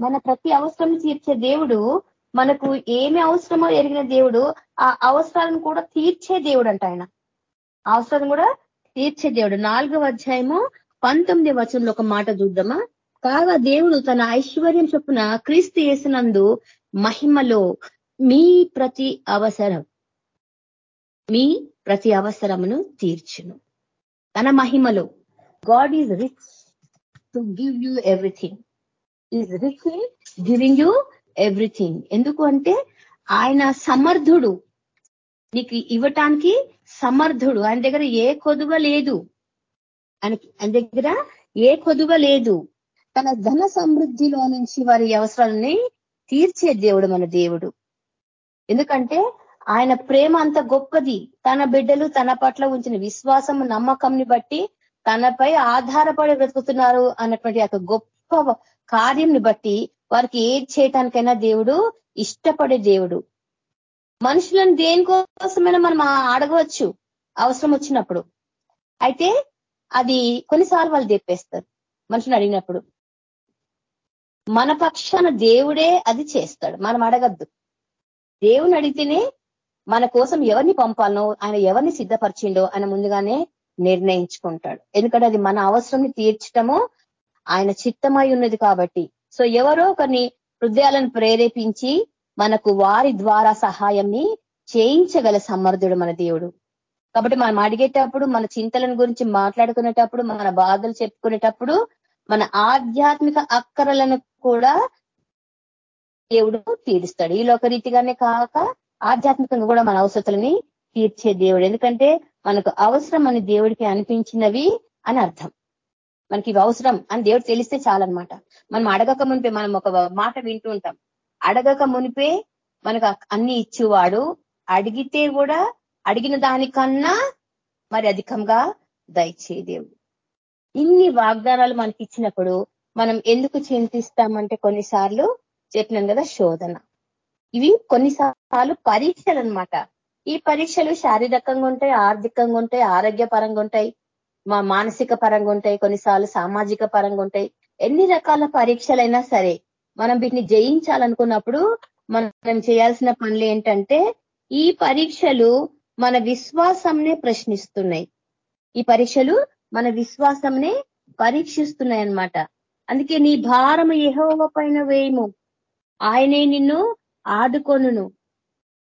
మన ప్రతి అవసరం తీర్చే దేవుడు మనకు ఏమి అవసరమో ఎరిగిన దేవుడు ఆ అవసరాలను కూడా తీర్చే దేవుడు అంట ఆయన. అవసరం కూడా తీర్చే దేవుడు. నాలుగవ అధ్యాయము పంతొమ్మిది వచనంలో ఒక మాట చూద్దామా? కాగా దేవుడు తన ఐశ్వర్యం చొప్పున క్రీస్తు చేసినందు మహిమలో మీ ప్రతి అవసరం మీ ప్రతి అవసరమును తీర్చును. తన మహిమలో. God is rich to give you everything is rich giving you everything ఎందుకు అంటే ఆయన సమర్థుడు. నీకు ఇవ్వటానికి సమర్థుడు. ఆయన దగ్గర ఏ కొదువ లేదు. ఆయన దగ్గర ఏ కొదువ లేదు. తన ధన సమృద్ధిలో నుంచి వారి అవసరాలని తీర్చే దేవుడు మన దేవుడు. ఎందుకంటే ఆయన ప్రేమ అంత గొప్పది. తన బిడ్డలు తన పట్ల ఉంచిన విశ్వాసం నమ్మకంని బట్టి తనపై ఆధారపడి బ్రతుకుతున్నారు అన్నటువంటి ఒక గొప్ప కార్యంని బట్టి వారికి ఏది చేయటానికైనా దేవుడు ఇష్టపడే దేవుడు. మనుషులను దేనికోసమైనా మనం అడగవచ్చు అవసరం వచ్చినప్పుడు. అయితే అది కొన్నిసార్లు వాళ్ళు తెప్పేస్తారు. మనుషులు అడిగినప్పుడు. మన పక్షాన దేవుడే అది చేస్తాడు. మనం అడగద్దు. దేవుని అడిగితేనే మన కోసం ఎవరిని పంపాలనో ఆయన ఎవరిని సిద్ధపరిచిండో ఆయన ముందుగానే నిర్ణయించుకుంటాడు. ఎందుకంటే అది మన అవసరం తీర్చటము ఆయన చిత్తమై ఉన్నది కాబట్టి. సో ఎవరో కొన్ని హృదయాలను ప్రేరేపించి మనకు వారి ద్వారా సహాయంని చేయించగల సమర్థుడు మన దేవుడు. కాబట్టి మనం అడిగేటప్పుడు మన చింతలను గురించి మాట్లాడుకునేటప్పుడు మన బాధలు చెప్పుకునేటప్పుడు మన ఆధ్యాత్మిక అక్కరలను కూడా దేవుడు తీరుస్తాడు ఈ లోక రీతిగానే కాక ఆధ్యాత్మికంగా కూడా మన అవసరాలని తీర్చే దేవుడు. ఎందుకంటే మనకు అవసరం అని దేవుడికి అనిపించినవి అని అర్థం. మనకి ఇవి అవసరం అని దేవుడు తెలిస్తే చాలన్నమాట. మనం అడగక మునిపే మనం ఒక మాట వింటూ ఉంటాం. అడగక మునిపే మనకు అన్ని ఇచ్చేవాడు. అడిగితే కూడా అడిగిన దానికన్నా మరి అధికంగా దయచే దేవుడు. ఇన్ని వాగ్దానాలు మనకి ఇచ్చినప్పుడు మనం ఎందుకు చింతిస్తామంటే కొన్నిసార్లు చెప్పినాం కదా శోధన. ఇవి కొన్నిసార్లు పరీక్షలు అనమాట ఈ పరీక్షలు శారీరకంగా ఉంటాయి ఆర్థికంగా ఉంటాయి ఆరోగ్యపరంగా ఉంటాయి మా మానసిక పరంగా ఉంటాయి కొన్నిసార్లు సామాజిక పరంగా ఉంటాయి. ఎన్ని రకాల పరీక్షలైనా సరే మనం వీటిని జయించాలనుకున్నప్పుడు మనం చేయాల్సిన పనులు ఏంటంటే ఈ పరీక్షలు మన విశ్వాసంనే ప్రశ్నిస్తున్నాయి. ఈ పరీక్షలు మన విశ్వాసంనే పరీక్షిస్తున్నాయి అన్నమాట అందుకే నీ భారం ఏహోవ పైన వేయము. ఆయనే నిన్ను ఆదుకొనును.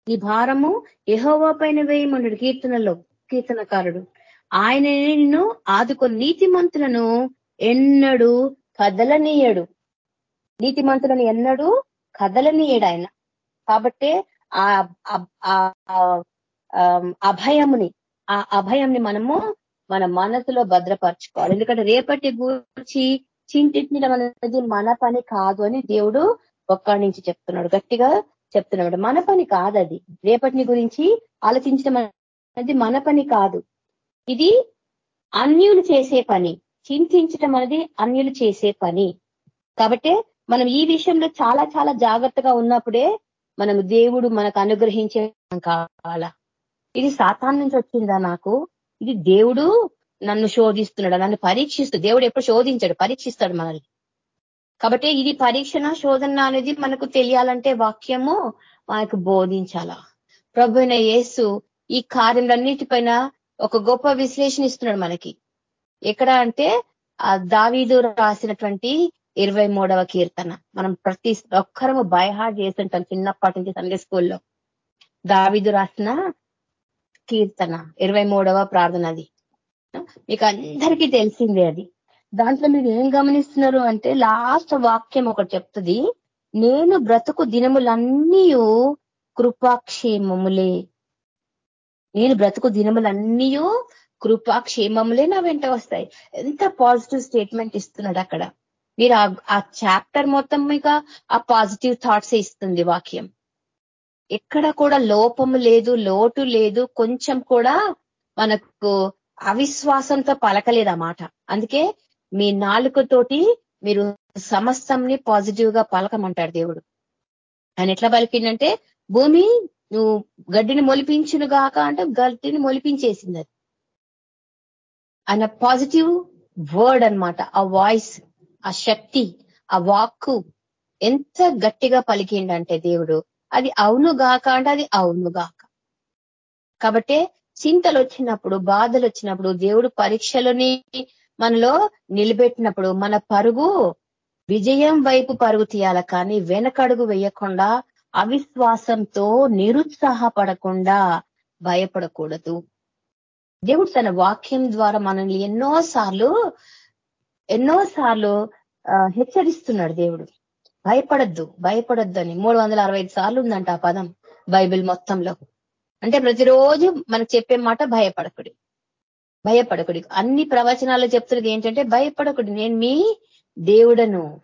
నీ భారము ఎహోవ పైన వేయమన్నాడు కీర్తనలో కీర్తనకారుడు. ఆయనే నిన్ను ఆదుకొని నీతిమంతులను ఎన్నడు కదలనీయడు. నీతిమంతులను ఎన్నడూ కదలనీయడు ఆయన. కాబట్టే ఆ అభయముని ఆ అభయంని మనము మన మనసులో భద్రపరచుకోవాలి. ఎందుకంటే రేపటి గురించి చింతించడం అనేది మన పని కాదు అని దేవుడు ఒక్కడి నుంచి చెప్తున్నాడు. గట్టిగా చెప్తున్నాడు. మన పని కాదు అది రేపటిని గురించి ఆలోచించడం అనేది మన పని కాదు. ఇది అన్యులు చేసే పని. చింతించటం అనేది అన్యులు చేసే పని. కాబట్టి మనం ఈ విషయంలో చాలా చాలా జాగ్రత్తగా ఉన్నప్పుడే మనం దేవుడు మనకు అనుగ్రహించే కావాలా? ఇది సాతాన్ నుంచి వచ్చిందా నాకు? ఇది దేవుడు నన్ను శోధిస్తున్నాడు నన్ను పరీక్షిస్తూ దేవుడు ఎప్పుడు శోధించాడు పరీక్షిస్తాడు మనల్ని. కాబట్టి ఇది పరీక్షణ శోధన అనేది మనకు తెలియాలంటే వాక్యము మనకు బోధించాల. ప్రభు యేసు ఈ కార్యములన్నిటిపైన ఒక గొప్ప విశ్లేషణ ఇస్తున్నాడు మనకి. ఎక్కడ అంటే ఆ దావీదు రాసినటువంటి ఇరవై మూడవ కీర్తన. మనం ప్రతి ఒక్కరము బైహార్డ్ చేస్తుంటాం చిన్నప్పటి నుంచి సండే స్కూల్లో. దావీదు రాసిన కీర్తన ఇరవై మూడవ ప్రార్థన అది. మీకు అందరికీ తెలిసిందే అది. దాంట్లో మీరు ఏం గమనిస్తున్నారు అంటే లాస్ట్ వాక్యం ఒకటి చెప్తుంది. నేను బ్రతుకు దినములన్నీ కృపాక్షేమములే. నేను బ్రతుకు దినములన్నీ కృపాక్షేమములే నా వెంట వస్తాయి. ఎంత పాజిటివ్ స్టేట్మెంట్ ఇస్తున్నాడు అక్కడ. మీరు ఆ చాప్టర్ మొత్తం మీకు ఆ పాజిటివ్ థాట్స్ ఇస్తుంది వాక్యం. ఎక్కడ కూడా లోపము లేదు లోటు లేదు కొంచెం కూడా మనకు అవిశ్వాసంతో పలకలేదు ఆ మాట అందుకే మీ నాలుకతోటి మీరు సమస్తంని పాజిటివ్గా పలకమంటాడు దేవుడు. ఆయన ఎట్లా పలికిందంటే భూమి నువ్వు గడ్డిని మొలిపించును గాక అంటే గడ్డిని మొలిపించేసింది అది. ఆయన పాజిటివ్ వర్డ్ అనమాట ఆ వాయిస్ ఆ శక్తి ఆ వాక్కు ఎంత గట్టిగా పలికిండంటే దేవుడు అది అవును గాక అంటే అది అవును గాక కాబట్టి చింతలు వచ్చినప్పుడు బాధలు వచ్చినప్పుడు దేవుడు పరీక్షలని మనలో నిలబెట్టినప్పుడు మన పరుగు విజయం వైపు పరుగు తీయాల కానీ వెనకడుగు వేయకుండా అవిశ్వాసంతో నిరుత్సాహపడకుండా భయపడకూడదు. దేవుడు తన వాక్యం ద్వారా మనల్ని ఎన్నోసార్లు ఎన్నోసార్లు హెచ్చరిస్తున్నాడు దేవుడు. భయపడద్దు భయపడద్దు అని మూడు వందల అరవై సార్లు ఉందంట ఆ పదం బైబిల్ మొత్తంలో. అంటే ప్రతిరోజు మనకు చెప్పే మాట భయపడకుడి. భయపడకుడి. అన్ని ప్రవచనాలు చెప్తున్నది ఏంటంటే భయపడకుడి. నేను మీ దేవుడను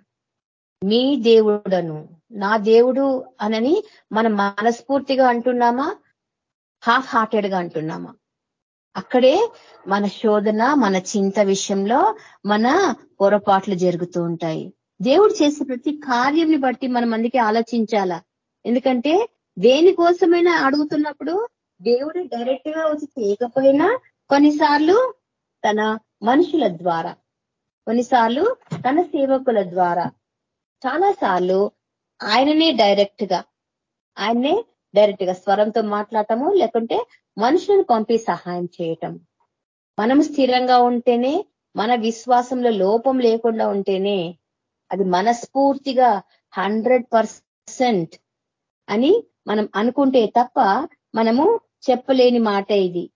మీ దేవుడను నా దేవుడు అనని మనం మనస్ఫూర్తిగా అంటున్నామా? హాఫ్ హార్టెడ్గా అంటున్నామా? అక్కడే మన శోధన మన చింత విషయంలో మన పొరపాట్లు జరుగుతూ ఉంటాయి. దేవుడు చేసే ప్రతి కార్యంని బట్టి మనం అందుకే ఆలోచించాలా? ఎందుకంటే దేనికోసమైనా అడుగుతున్నప్పుడు దేవుడు డైరెక్ట్గా వచ్చి చేయకపోయినా కొన్నిసార్లు తన మనుషుల ద్వారా కొన్నిసార్లు తన సేవకుల ద్వారా చాలా సార్లు ఆయననే డైరెక్ట్గా ఆయన్నే డైరెక్ట్గా స్వరంతో మాట్లాడటము లేకుంటే మనుషులను పంపి సహాయం చేయటం. మనం స్థిరంగా ఉంటేనే మన విశ్వాసంలో లోపం లేకుండా ఉంటేనే అది మనస్ఫూర్తిగా హండ్రెడ్ అని మనం అనుకుంటే తప్ప మనము చెప్పలేని మాట ఇది.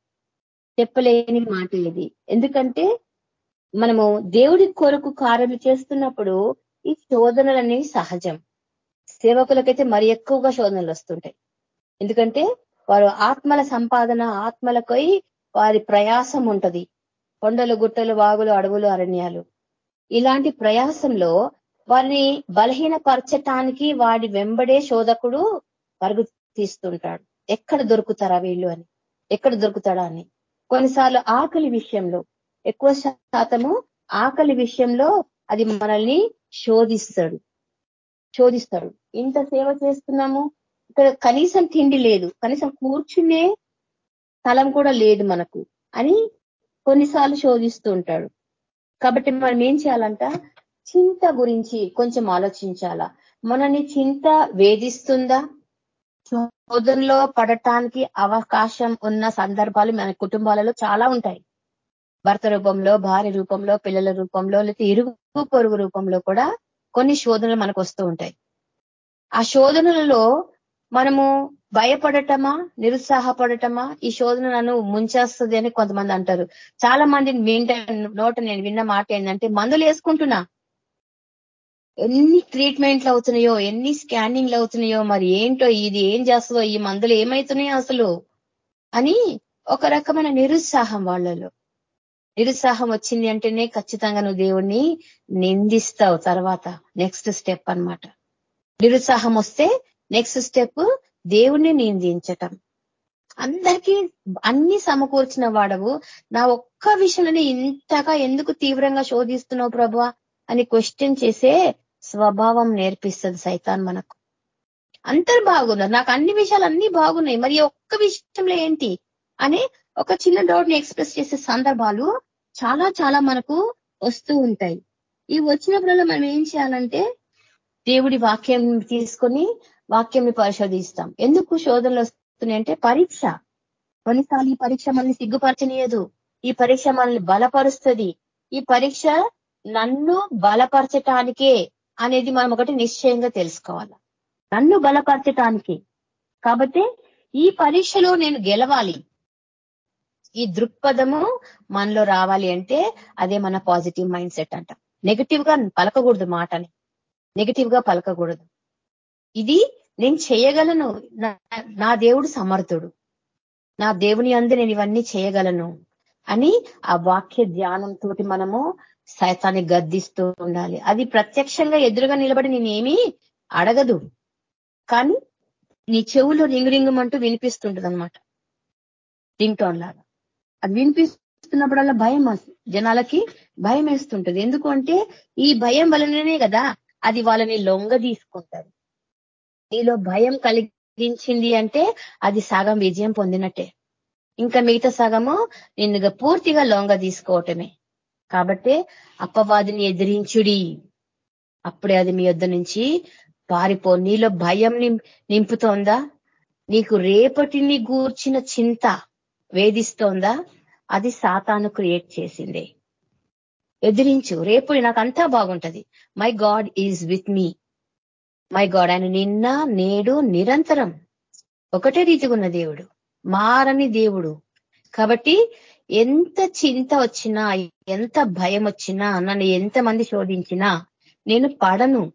చెప్పలేని మాట ఇది. ఎందుకంటే మనము దేవుడి కొరకు కార్యలు చేస్తున్నప్పుడు ఈ శోధనలు అనేవి సహజం. సేవకులకైతే మరి ఎక్కువగా శోధనలు వస్తుంటాయి. ఎందుకంటే వారు ఆత్మల సంపాదన ఆత్మలకై వారి ప్రయాసం ఉంటది. కొండలు గుట్టలు వాగులు అడవులు అరణ్యాలు. ఇలాంటి ప్రయాసంలో వారిని బలహీనపరచటానికి వాడి వెంబడే శోధకుడు పరుగు తీస్తుంటాడు. ఎక్కడ దొరుకుతారా వీళ్ళు అని? ఎక్కడ దొరుకుతాడా అని? కొన్నిసార్లు ఆకలి విషయంలో ఎక్కువ శాతము ఆకలి విషయంలో అది మనల్ని శోధిస్తాడు. శోధిస్తాడు. ఇంత సేవ చేస్తున్నాము ఇక్కడ కనీసం తిండి లేదు కనీసం కూర్చునే స్థలం కూడా లేదు మనకు అని కొన్నిసార్లు శోధిస్తూ ఉంటాడు. కాబట్టి మనం ఏం చేయాలంట? చింత గురించి కొంచెం ఆలోచించాలా? మనని చింత వేధిస్తుందా? శోధనలో పడటానికి అవకాశం ఉన్న సందర్భాలు మన కుటుంబాలలో చాలా ఉంటాయి. భర్త రూపంలో భార్య రూపంలో పిల్లల రూపంలో లేకపోతే ఇరుగు పొరుగు రూపంలో కూడా కొన్ని శోధనలు మనకు వస్తూ ఉంటాయి. ఆ శోధనలలో మనము భయపడటమా నిరుత్సాహపడటమా ఈ శోధన నన్ను ముంచేస్తుంది అని కొంతమంది అంటారు. చాలా మంది వింట నోట నేను విన్న మాట ఏంటంటే మందులు వేసుకుంటున్నా. ఎన్ని ట్రీట్మెంట్లు అవుతున్నాయో ఎన్ని స్కానింగ్లు అవుతున్నాయో మరి ఏంటో ఇది ఏం చేస్తుందో ఈ మందులు ఏమవుతున్నాయో అసలు? అని ఒక రకమైన నిరుత్సాహం వాళ్ళలో. నిరుత్సాహం వచ్చింది అంటేనే ఖచ్చితంగా నువ్వు దేవుణ్ణి నిందిస్తావు తర్వాత నెక్స్ట్ స్టెప్ అనమాట నిరుత్సాహం వస్తే నెక్స్ట్ స్టెప్ దేవుణ్ణి నిందించటం. అందరికీ అన్ని సమకూర్చిన వాడవు. నా ఒక్క విషయంలోనే ఇంతగా ఎందుకు తీవ్రంగా శోధిస్తున్నావు ప్రభు అని క్వశ్చన్ చేసే స్వభావం నేర్పిస్తుంది సైతాన్ మనకు. అందరు బాగున్నారు నాకు అన్ని విషయాలు అన్ని బాగున్నాయి. మరి ఒక్క విషయంలో ఏంటి అని ఒక చిన్న డౌట్ని ఎక్స్ప్రెస్ చేసే సందర్భాలు చాలా చాలా మనకు వస్తూ ఉంటాయి. ఈ వచ్చినప్పుడల్లా మనం ఏం చేయాలంటే దేవుడి వాక్యం తీసుకొని వాక్యంని పరిశోధిస్తాం. ఎందుకు శోధనలు వస్తున్నాయంటే పరీక్ష. కొన్నిసార్లు ఈ పరీక్ష మనల్ని సిగ్గుపరచనీయదు. ఈ పరీక్ష మనల్ని బలపరుస్తుంది. ఈ పరీక్ష నన్ను బలపరచటానికే అనేది మనం ఒకటి నిశ్చయంగా తెలుసుకోవాలి. నన్ను బలపరచటానికి. కాబట్టి ఈ పరీక్షలో నేను గెలవాలి. ఈ దృక్పథము మనలో రావాలి అంటే అదే మన పాజిటివ్ మైండ్ సెట్ అంట. నెగిటివ్గా పలకకూడదు మాటని. నెగిటివ్గా పలకకూడదు. ఇది నేను చేయగలను. నా దేవుడు సమర్థుడు. నా దేవుని అందు నేను ఇవన్నీ చేయగలను అని ఆ వాక్య ధ్యానంతో మనము సైతాన్ని గద్దిస్తూ ఉండాలి. అది ప్రత్యక్షంగా ఎదురుగా నిలబడి నేనేమీ అడగదు. కానీ నీ చెవులో రింగు రింగమంటూ వినిపిస్తుంటది అనమాట రింగ్ టోన్ లాగా అది వినిపిస్తున్నప్పుడల్లా భయం జనాలకి భయం వేస్తుంటది ఎందుకు అంటే ఈ భయం వలననే కదా అది వాళ్ళని లొంగ తీసుకుంటారు నీలో భయం కలిగించింది అంటే అది సగం విజయం పొందినట్టే. ఇంకా మిగతా సగము నిన్నుగా పూర్తిగా లొంగ తీసుకోవటమే. కాబట్టి అప్పవాదిని ఎదిరించుడి. అప్పుడే అది మీ వద్ద నుంచి పారిపో. నీలో భయం నింపుతోందా? నీకు రేపటిని గూర్చిన చింత వేధిస్తోందా? అది సాతాను క్రియేట్ చేసిందే. ఎదిరించు. రేపు నాకు అంతా బాగుంటది. My God is with me. My God ఆయన నిన్న నేడు నిరంతరం. ఒకటే రీతిగా ఉన్న దేవుడు. మారని దేవుడు. కాబట్టి ఎంత చింత వచ్చినా ఎంత భయం వచ్చినా నన్ను ఎంతమంది శోధించినా నేను పడను.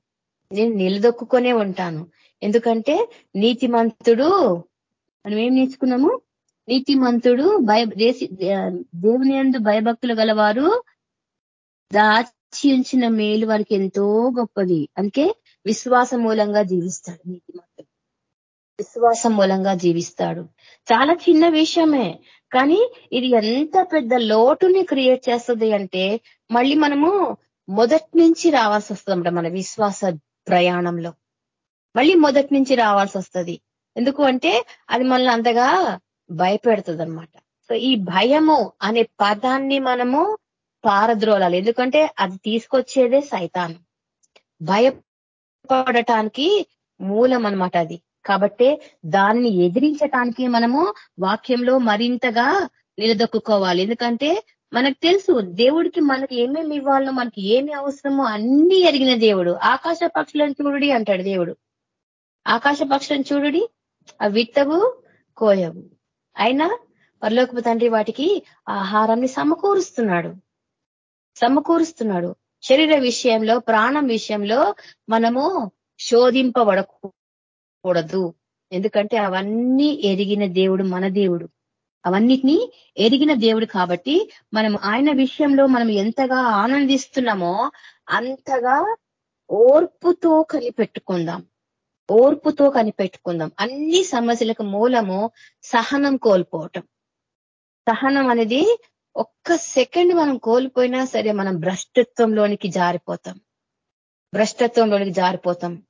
నేను నిలదొక్కునే ఉంటాను. ఎందుకంటే నీతిమంతుడు మనం ఏం నేర్చుకున్నాము? నీతిమంతుడు భయ దేవుని అందు భయభక్తులు గలవారు దాచి ఉంచిన మేలు వారికి ఎంతో గొప్పది. అందుకే విశ్వాసం మూలంగా జీవిస్తాడు నీతిమంతుడు. విశ్వాసం మూలంగా జీవిస్తాడు. చాలా చిన్న విషయమే. కానీ ఇది ఎంత పెద్ద లోటుని క్రియేట్ చేస్తుంది అంటే మళ్ళీ మనము మొదటి నుంచి రావాల్సి వస్తుంది మన విశ్వాస ప్రయాణంలో. మళ్ళీ మొదటి నుంచి రావాల్సి వస్తుంది. ఎందుకు అంటే అది మనల్ని అంతగా భయపెడుతుంది అనమాట సో ఈ భయము అనే పదాన్ని మనము పారద్రోలాలి. ఎందుకంటే అది తీసుకొచ్చేదే సైతాను. భయపడటానికి మూలం అనమాట అది. కాబట్టి దాన్ని ఎదిరించటానికి మనము వాక్యంలో మరింతగా నిలదొక్కుకోవాలి. ఎందుకంటే మనకు తెలుసు దేవుడికి మనకి ఏమేమి ఇవ్వాలో మనకి ఏమి అవసరమో అన్ని ఎరిగిన దేవుడు. ఆకాశ పక్షులను చూడుడి అంటాడు దేవుడు. ఆకాశ పక్షులను చూడుడి అవి విత్తవు కోయవు. అయినా పరలోకపు తండ్రి వాటికి ఆహారాన్ని సమకూరుస్తున్నాడు. సమకూరుస్తున్నాడు. శరీర విషయంలో ప్రాణం విషయంలో మనము శోధింపబడకు కూడదు ఎందుకంటే అవన్నీ ఎరిగిన దేవుడు మన దేవుడు. అవన్నిటినీ ఎరిగిన దేవుడు కాబట్టి మనం ఆయన విషయంలో మనం ఎంతగా ఆనందిస్తున్నామో అంతగా ఓర్పుతో కనిపెట్టుకుందాం. ఓర్పుతో కనిపెట్టుకుందాం. అన్ని సమస్యలకు మూలము సహనం కోల్పోవటం. సహనం అనేది ఒక్క సెకండ్ మనం కోల్పోయినా సరే మనం భ్రష్టత్వంలోనికి జారిపోతాం. భ్రష్టత్వంలోనికి జారిపోతాం.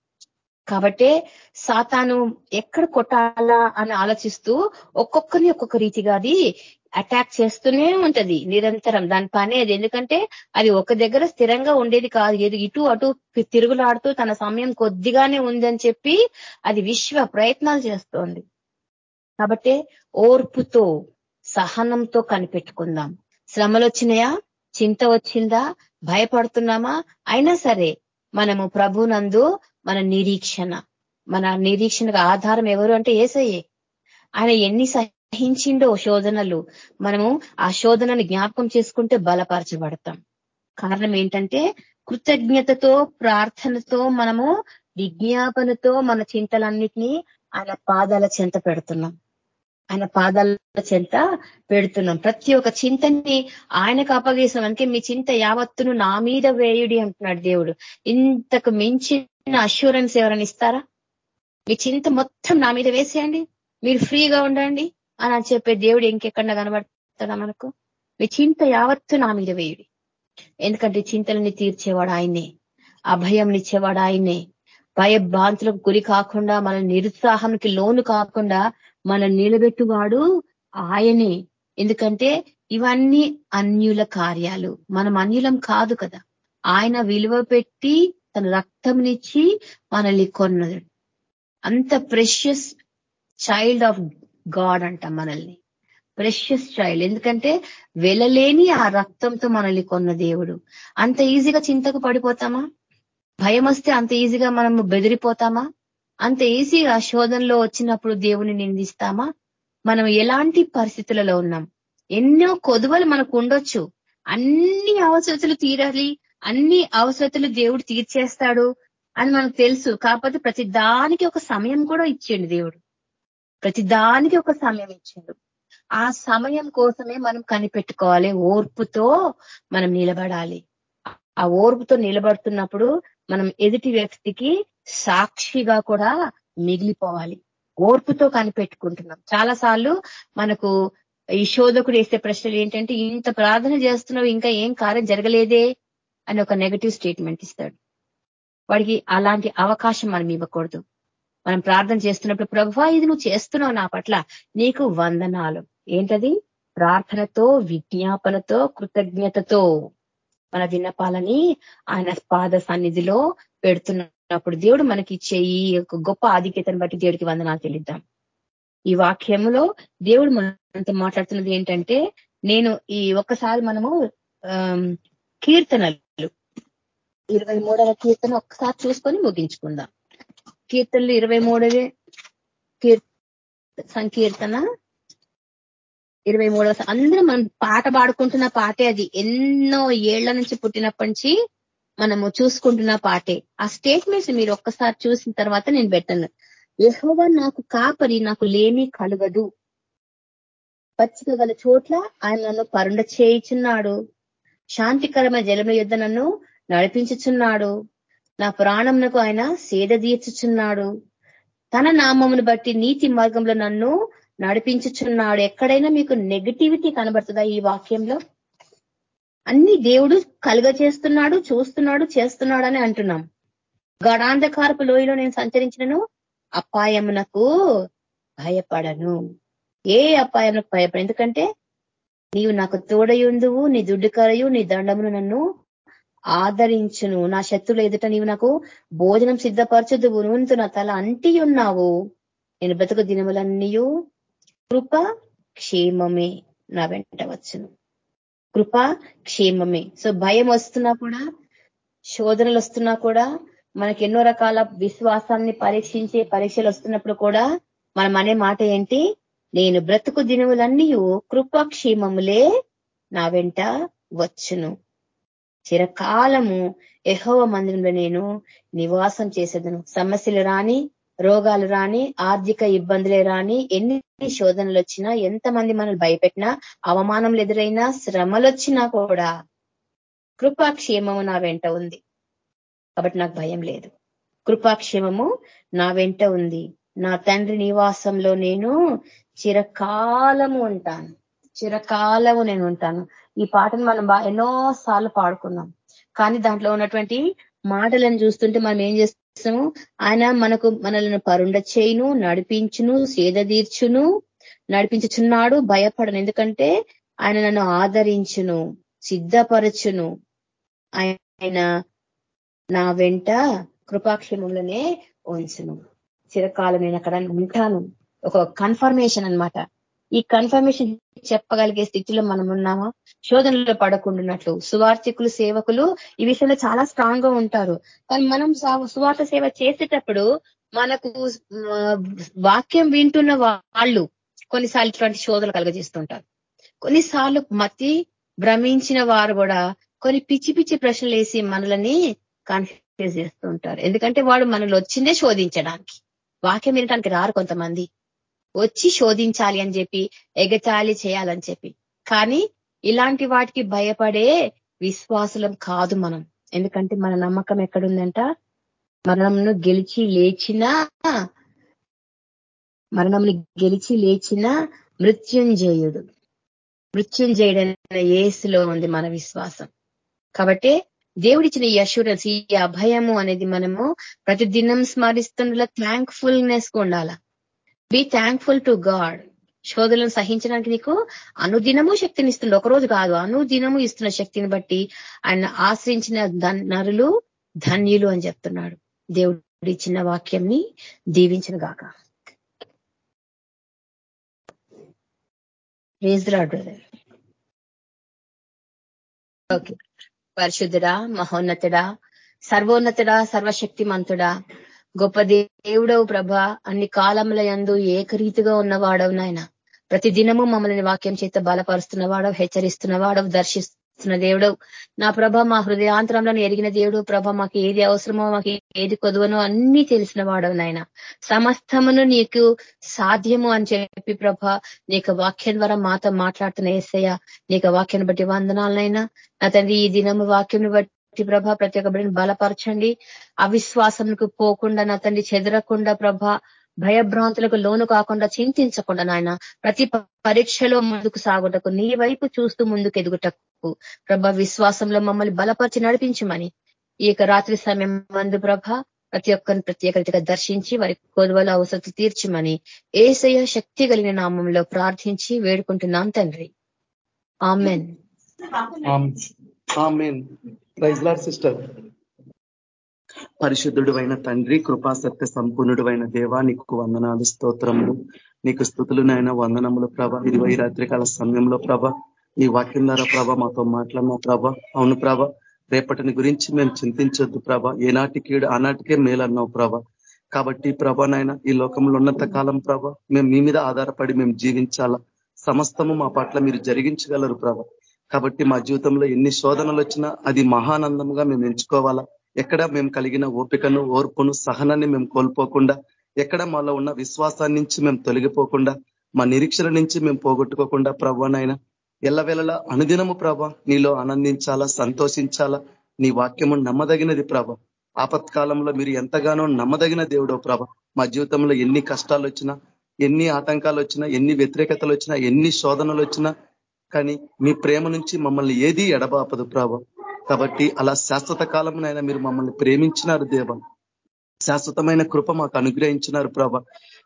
కాబట్టి సాతాను ఎక్కడ కొట్టాలా అని ఆలోచిస్తూ ఒక్కొక్కరిని ఒక్కొక్క రీతిగా అది అటాక్ చేస్తూనే ఉంటది నిరంతరం. దాని పని అది. ఎందుకంటే అది ఒక దగ్గర స్థిరంగా ఉండేది కాదు. ఏది ఇటు అటు తిరుగులాడుతూ తన సమయం కొద్దిగానే ఉందని చెప్పి అది విశ్వ ప్రయత్నాలు చేస్తోంది. కాబట్టి ఓర్పుతో సహనంతో కనిపెట్టుకుందాం. శ్రమలు వచ్చినాయా? చింత వచ్చిందా? భయపడుతున్నామా? అయినా సరే మనము ప్రభునందు మన నిరీక్షణ మన నిరీక్షణకు ఆధారం ఎవరు అంటే ఏసయ్యే. ఆయన ఎన్ని సహించిండో శోధనలు మనము ఆ శోధనని జ్ఞాపకం చేసుకుంటే బలపరచబడతాం. కారణం ఏంటంటే కృతజ్ఞతతో ప్రార్థనతో మనము విజ్ఞాపనతో మన చింతలన్నిటినీ ఆయన పాదాల చెంత పెడుతున్నాం. ఆయన పాదాల చెంత పెడుతున్నాం. ప్రతి ఒక్క చింతని ఆయనకు అప్పగేసాం అందుకే మీ చింత యావత్తును నా మీద వేయుడి అంటున్నాడు దేవుడు. ఇంతకు మించి అష్యూరెన్స్ ఎవరైనా ఇస్తారా? మీ చింత మొత్తం నా మీద వేసేయండి. మీరు ఫ్రీగా ఉండండి అని చెప్పే దేవుడు ఇంకెక్కడ కనబడతాడా మనకు? మీ చింత యావత్తు నా మీద వేయుడి. ఎందుకంటే చింతలని తీర్చేవాడు ఆయనే. అభయంనిచ్చేవాడు ఆయనే. భయభ్రాంతులకు గురి కాకుండా మన నిరుత్సాహానికి లోను కాకుండా మన నిలబెట్టువాడు ఆయనే. ఎందుకంటే ఇవన్నీ అన్యుల కార్యాలు. మనం అన్యులం కాదు కదా. ఆయన విలువ పెట్టి తన రక్తంనిచ్చి మనల్ని కొన్నది. అంత ప్రెషియస్ చైల్డ్ ఆఫ్ గాడ్ అంట మనల్ని. ప్రెషియస్ చైల్డ్ ఎందుకంటే వెలలేని ఆ రక్తంతో మనల్ని కొన్న దేవుడు. అంత ఈజీగా చింతకు పడిపోతామా? భయం వస్తే అంత ఈజీగా మనం బెదిరిపోతామా? అంత ఈజీగా శోధనలో వచ్చినప్పుడు దేవుని నిందిస్తామా? మనం ఎలాంటి పరిస్థితులలో ఉన్నాం? ఎన్నో కొదువలు మనకు ఉండొచ్చు. అన్ని అవసరతలు తీరాలి. అన్ని అవసరతలు దేవుడు తీర్చేస్తాడు అని మనకు తెలుసు. కాకపోతే ప్రతి దానికి ఒక సమయం కూడా ఇచ్చిండు దేవుడు. ప్రతి దానికి ఒక సమయం ఇచ్చిండు ఆ సమయం కోసమే మనం కనిపెట్టుకోవాలి. ఓర్పుతో మనం నిలబడాలి. ఆ ఓర్పుతో నిలబడుతున్నప్పుడు మనం ఎదుటి వ్యక్తికి సాక్షిగా కూడా మిగిలిపోవాలి. ఓర్పుతో కనిపెట్టుకుంటున్నాం. చాలా సార్లు మనకు ఈ శోధకుడు వేసే ప్రశ్నలు ఏంటంటే ఇంత ప్రార్థన చేస్తున్నావు ఇంకా ఏం కార్యం జరగలేదే? అని ఒక నెగటివ్ స్టేట్మెంట్ ఇస్తాడు. వాడికి అలాంటి అవకాశం మనం ఇవ్వకూడదు. మనం ప్రార్థన చేస్తున్నప్పుడు ప్రభా ఇది నువ్వు చేస్తున్నావు నా పట్ల నీకు వందనాలు. ఏంటది? ప్రార్థనతో విజ్ఞాపనతో కృతజ్ఞతతో మన విన్నపాలని ఆయన పాద సన్నిధిలో పెడుతున్నప్పుడు దేవుడు మనకి ఇచ్చే ఈ గొప్ప ఆధిక్యతను బట్టి దేవుడికి వందనాలు చెల్లిద్దాం ఈ వాక్యములో దేవుడు మనతో మాట్లాడుతున్నది ఏంటంటే నేను ఈ ఒక్కసారి మనము కీర్తనలు ఇరవై మూడవ కీర్తన ఒక్కసారి చూసుకొని ముగించుకుందాం. కీర్తనలు ఇరవై మూడవే సంకీర్తన. ఇరవై మూడవ అందరూ మనం పాట పాడుకుంటున్న పాటే అది. ఎన్నో ఏళ్ళ నుంచి పుట్టినప్పటి నుంచి మనము చూసుకుంటున్న పాటే. ఆ స్టేట్మెంట్స్ మీరు ఒక్కసారి చూసిన తర్వాత నేను పెట్టను. ఎహోవా నాకు కాపరి నాకు లేమీ కలగదు. పచ్చిక గల చోట్ల ఆయన నన్ను పరుండ చేయిచున్నాడు. శాంతికరమైన జలముల యుద్ధ నన్ను నడిపించుచున్నాడు. నా ప్రాణంనకు ఆయన సేద తీర్చుచున్నాడు. తన నామమును బట్టి నీతి మార్గంలో నన్ను నడిపించుచున్నాడు. ఎక్కడైనా మీకు నెగటివిటీ కనబడుతుందా ఈ వాక్యంలో? అన్ని దేవుడు కలుగ చేస్తున్నాడు చూస్తున్నాడు చేస్తున్నాడు అని అంటున్నాం. గడాంధకారపు లోయలో నేను సంచరించినను అపాయమునకు భయపడను. ఏ అపాయమునకు భయపడ ఎందుకంటే నీవు నాకు తోడయుందువు నీ దుడ్డుకరయు నీ దండమును నన్ను ఆదరించును. నా శత్రువులు ఎదుట నీవు నాకు భోజనం సిద్ధపరచదువు నూనెతో నా తల అంటి ఉన్నావు. నేను బ్రతుకు దినములన్నీ కృప క్షేమమే నా వెంట వచ్చును. కృప క్షేమమే. సో భయం వస్తున్నా కూడా శోధనలు వస్తున్నా కూడా మనకి ఎన్నో రకాల విశ్వాసాన్ని పరీక్షించే పరీక్షలు వస్తున్నప్పుడు కూడా మనం అనే మాట ఏంటి? నేను బ్రతుకు దినములన్నీ కృపక్షేమములే నా వెంట వచ్చును. చిరకాలము ఎహోవ మందిరంలో నేను నివాసం చేసేదను. సమస్యలు రాని రోగాలు రాని ఆర్థిక ఇబ్బందులే రాని ఎన్ని శోధనలు వచ్చినా ఎంతమంది మనల్ని భయపెట్టినా అవమానంలు ఎదురైనా శ్రమలు వచ్చినా కూడా కృపాక్షేమము నా వెంట ఉంది. కాబట్టి నాకు భయం లేదు. కృపాక్షేమము నా వెంట ఉంది. నా తండ్రి నివాసంలో నేను చిరకాలము ఉంటాను. చిరకాలము నేను ఉంటాను. ఈ పాటను మనం ఎన్నో సార్లు పాడుకున్నాం. కానీ దాంట్లో ఉన్నటువంటి మాటలను చూస్తుంటే మనం ఏం చేస్తాము? ఆయన మనకు మనల్ని పరుండ చేయును నడిపించును సేద తీర్చును నడిపించుచున్నాడు భయపడను. ఎందుకంటే ఆయన నన్ను ఆదరించును సిద్ధపరచును. ఆయన నా వెంట కృపాక్షేమంలోనే ఉంచును. చిరకాలం నేను అక్కడ ఉంటాను. ఒక కన్ఫర్మేషన్ అనమాట ఈ కన్ఫర్మేషన్ చెప్పగలిగే స్థితిలో మనం ఉన్నామా? శోధనలో పడకుండాన్నట్లు సువార్థికులు సేవకులు ఈ విషయంలో చాలా స్ట్రాంగ్గా ఉంటారు. కానీ మనం సువార్థ సేవ చేసేటప్పుడు మనకు వాక్యం వింటున్న వాళ్ళు కొన్నిసార్లు ఇటువంటి శోధనలు కలగజేస్తుంటారు. కొన్నిసార్లు మతి భ్రమించిన వారు కూడా కొన్ని పిచ్చి పిచ్చి ప్రశ్నలు వేసి మనల్ని కన్ఫ్యూజ్ చేస్తుంటారు. ఎందుకంటే వాడు మనల్ని వచ్చిందే శోధించడానికి. వాక్యం వినటానికి రారు కొంతమంది. వచ్చి శోధించాలి అని చెప్పి ఎగచాలి చేయాలని చెప్పి. కానీ ఇలాంటి వాటికి భయపడే విశ్వాసులం కాదు మనం. ఎందుకంటే మన నమ్మకం ఎక్కడుందంట? మరణంను గెలిచి లేచిన మరణంని గెలిచి లేచిన మృత్యుంజయుడు. మృత్యుంజయుడైన ఏసులో ఉంది మన విశ్వాసం. కాబట్టి దేవుడిచ్చిన ఈ అష్యూరెన్స్ ఈ అభయము అనేది మనము ప్రతి దినం స్మరిస్తుండలా థ్యాంక్ఫుల్నెస్ ఉండాలా. బీ థ్యాంక్ఫుల్ టు గాడ్ శోధలను సహించడానికి నీకు అనుదినము శక్తిని ఇస్తుంది ఒకరోజు కాదు అనుదినము ఇస్తున్న శక్తిని బట్టి ఆయన ఆశ్రయించిన నరులు ధన్యులు అని చెప్తున్నాడు. దేవుడి ఇచ్చిన వాక్యంని దీవించిన గాక. ఓకే. పరిశుద్ధుడా మహోన్నతుడా సర్వోన్నతుడా సర్వశక్తిమంతుడా గొప్ప దేవుడవు ప్రభ. అన్ని కాలముల యందు ఏకరీతిగా ఉన్నవాడవు నాయన. ప్రతి దినము మమ్మల్ని వాక్యం చేత బలపరుస్తున్న హెచ్చరిస్తున్నవాడవు హెచ్చరిస్తున్న వాడవు దర్శిస్తున్న దేవుడవు. నా ప్రభ మా హృదయాంతరంలో ఎరిగిన దేవుడు ప్రభ. మాకు ఏది అవసరమో మాకు ఏది కొదువనో అన్ని తెలిసిన వాడవు నాయన. సమస్తమును నీకు సాధ్యము అని చెప్పి ప్రభ నీకు వాక్యం ద్వారా మాతో మాట్లాడుతున్న ఏసయ్య నీకు వాక్యాన్ని బట్టి వందనాలనైనా నా తండ్రి ఈ దినము వాక్యం బట్టి ప్రభ ప్రతి ఒక్క బిడ్డను బలపరచండి. అవిశ్వాసంకు పోకుండా నా తండ్రి చెదరకుండా ప్రభ భయభ్రాంతులకు లోను కాకుండా చింతించకుండా నాయన ప్రతి పరీక్షలో ముందుకు సాగుటకు నీ వైపు చూస్తూ ముందుకు ఎదుగుటకు ప్రభ విశ్వాసంలో మమ్మల్ని బలపరిచి నడిపించమని ఈ యొక్క రాత్రి సమయం మందు ప్రభ ప్రతి ఒక్కరిని ప్రత్యేకతగా దర్శించి వారి కొలువల అవసరం తీర్చమని ఏసయ శక్తి కలిగిన నామంలో ప్రార్థించి వేడుకుంటున్నాం తండ్రి. ఆమెన్. సిస్టర్. పరిశుద్ధుడు అయిన తండ్రి కృపాసత్య సంపూర్ణుడు అయిన దేవా నీకు వందనాలు స్తోత్రములు. నీకు స్థుతులునైనా వందనములు ప్రభ. ఇరవై రాత్రికాల సమయంలో ప్రభ. నీ వాక్యం ద్వారా ప్రభ మాతో మాట్లాడిన ప్రభ. అవును ప్రభ. రేపటిని గురించి మేము చింతించొద్దు ప్రభ. ఏనాటి కీడు ఆనాటికే మేలన్నావు ప్రభ. కాబట్టి ప్రభ ఈ లోకంలో ఉన్నంత కాలం ప్రభ మేము మీ మీద ఆధారపడి మేము జీవించాలా. సమస్తము మా పట్ల మీరు జరిగించగలరు ప్రభ. కాబట్టి మా జీవితంలో ఎన్ని శోధనలు వచ్చినా అది మహానందంగా మేము ఎంచుకోవాలా? ఎక్కడ మేము కలిగిన ఓపికను ఓర్పును సహనాన్ని మేము కోల్పోకుండా ఎక్కడ మాలో ఉన్న విశ్వాసాన్ని నుంచి మేము తొలగిపోకుండా మా నిరీక్షణ నుంచి మేము పోగొట్టుకోకుండా ప్రభానైనా ఎల్లవేళలా అనుదినము ప్రభ నీలో ఆనందించాలా సంతోషించాలా నీ వాక్యము నమ్మదగినది ప్రభ. ఆపత్కాలంలో మీరు ఎంతగానో నమ్మదగిన దేవుడో ప్రభ. మా జీవితంలో ఎన్ని కష్టాలు వచ్చినా ఎన్ని ఆటంకాలు వచ్చినా ఎన్ని వ్యతిరేకతలు వచ్చినా ఎన్ని శోధనలు వచ్చినా కానీ మీ ప్రేమ నుంచి మమ్మల్ని ఏది ఎడబాపదు ప్రభ. కాబట్టి అలా శాశ్వత కాలంనైనా మీరు మమ్మల్ని ప్రేమించినారు దేవ. శాశ్వతమైన కృప మాకు అనుగ్రహించినారు ప్రభ.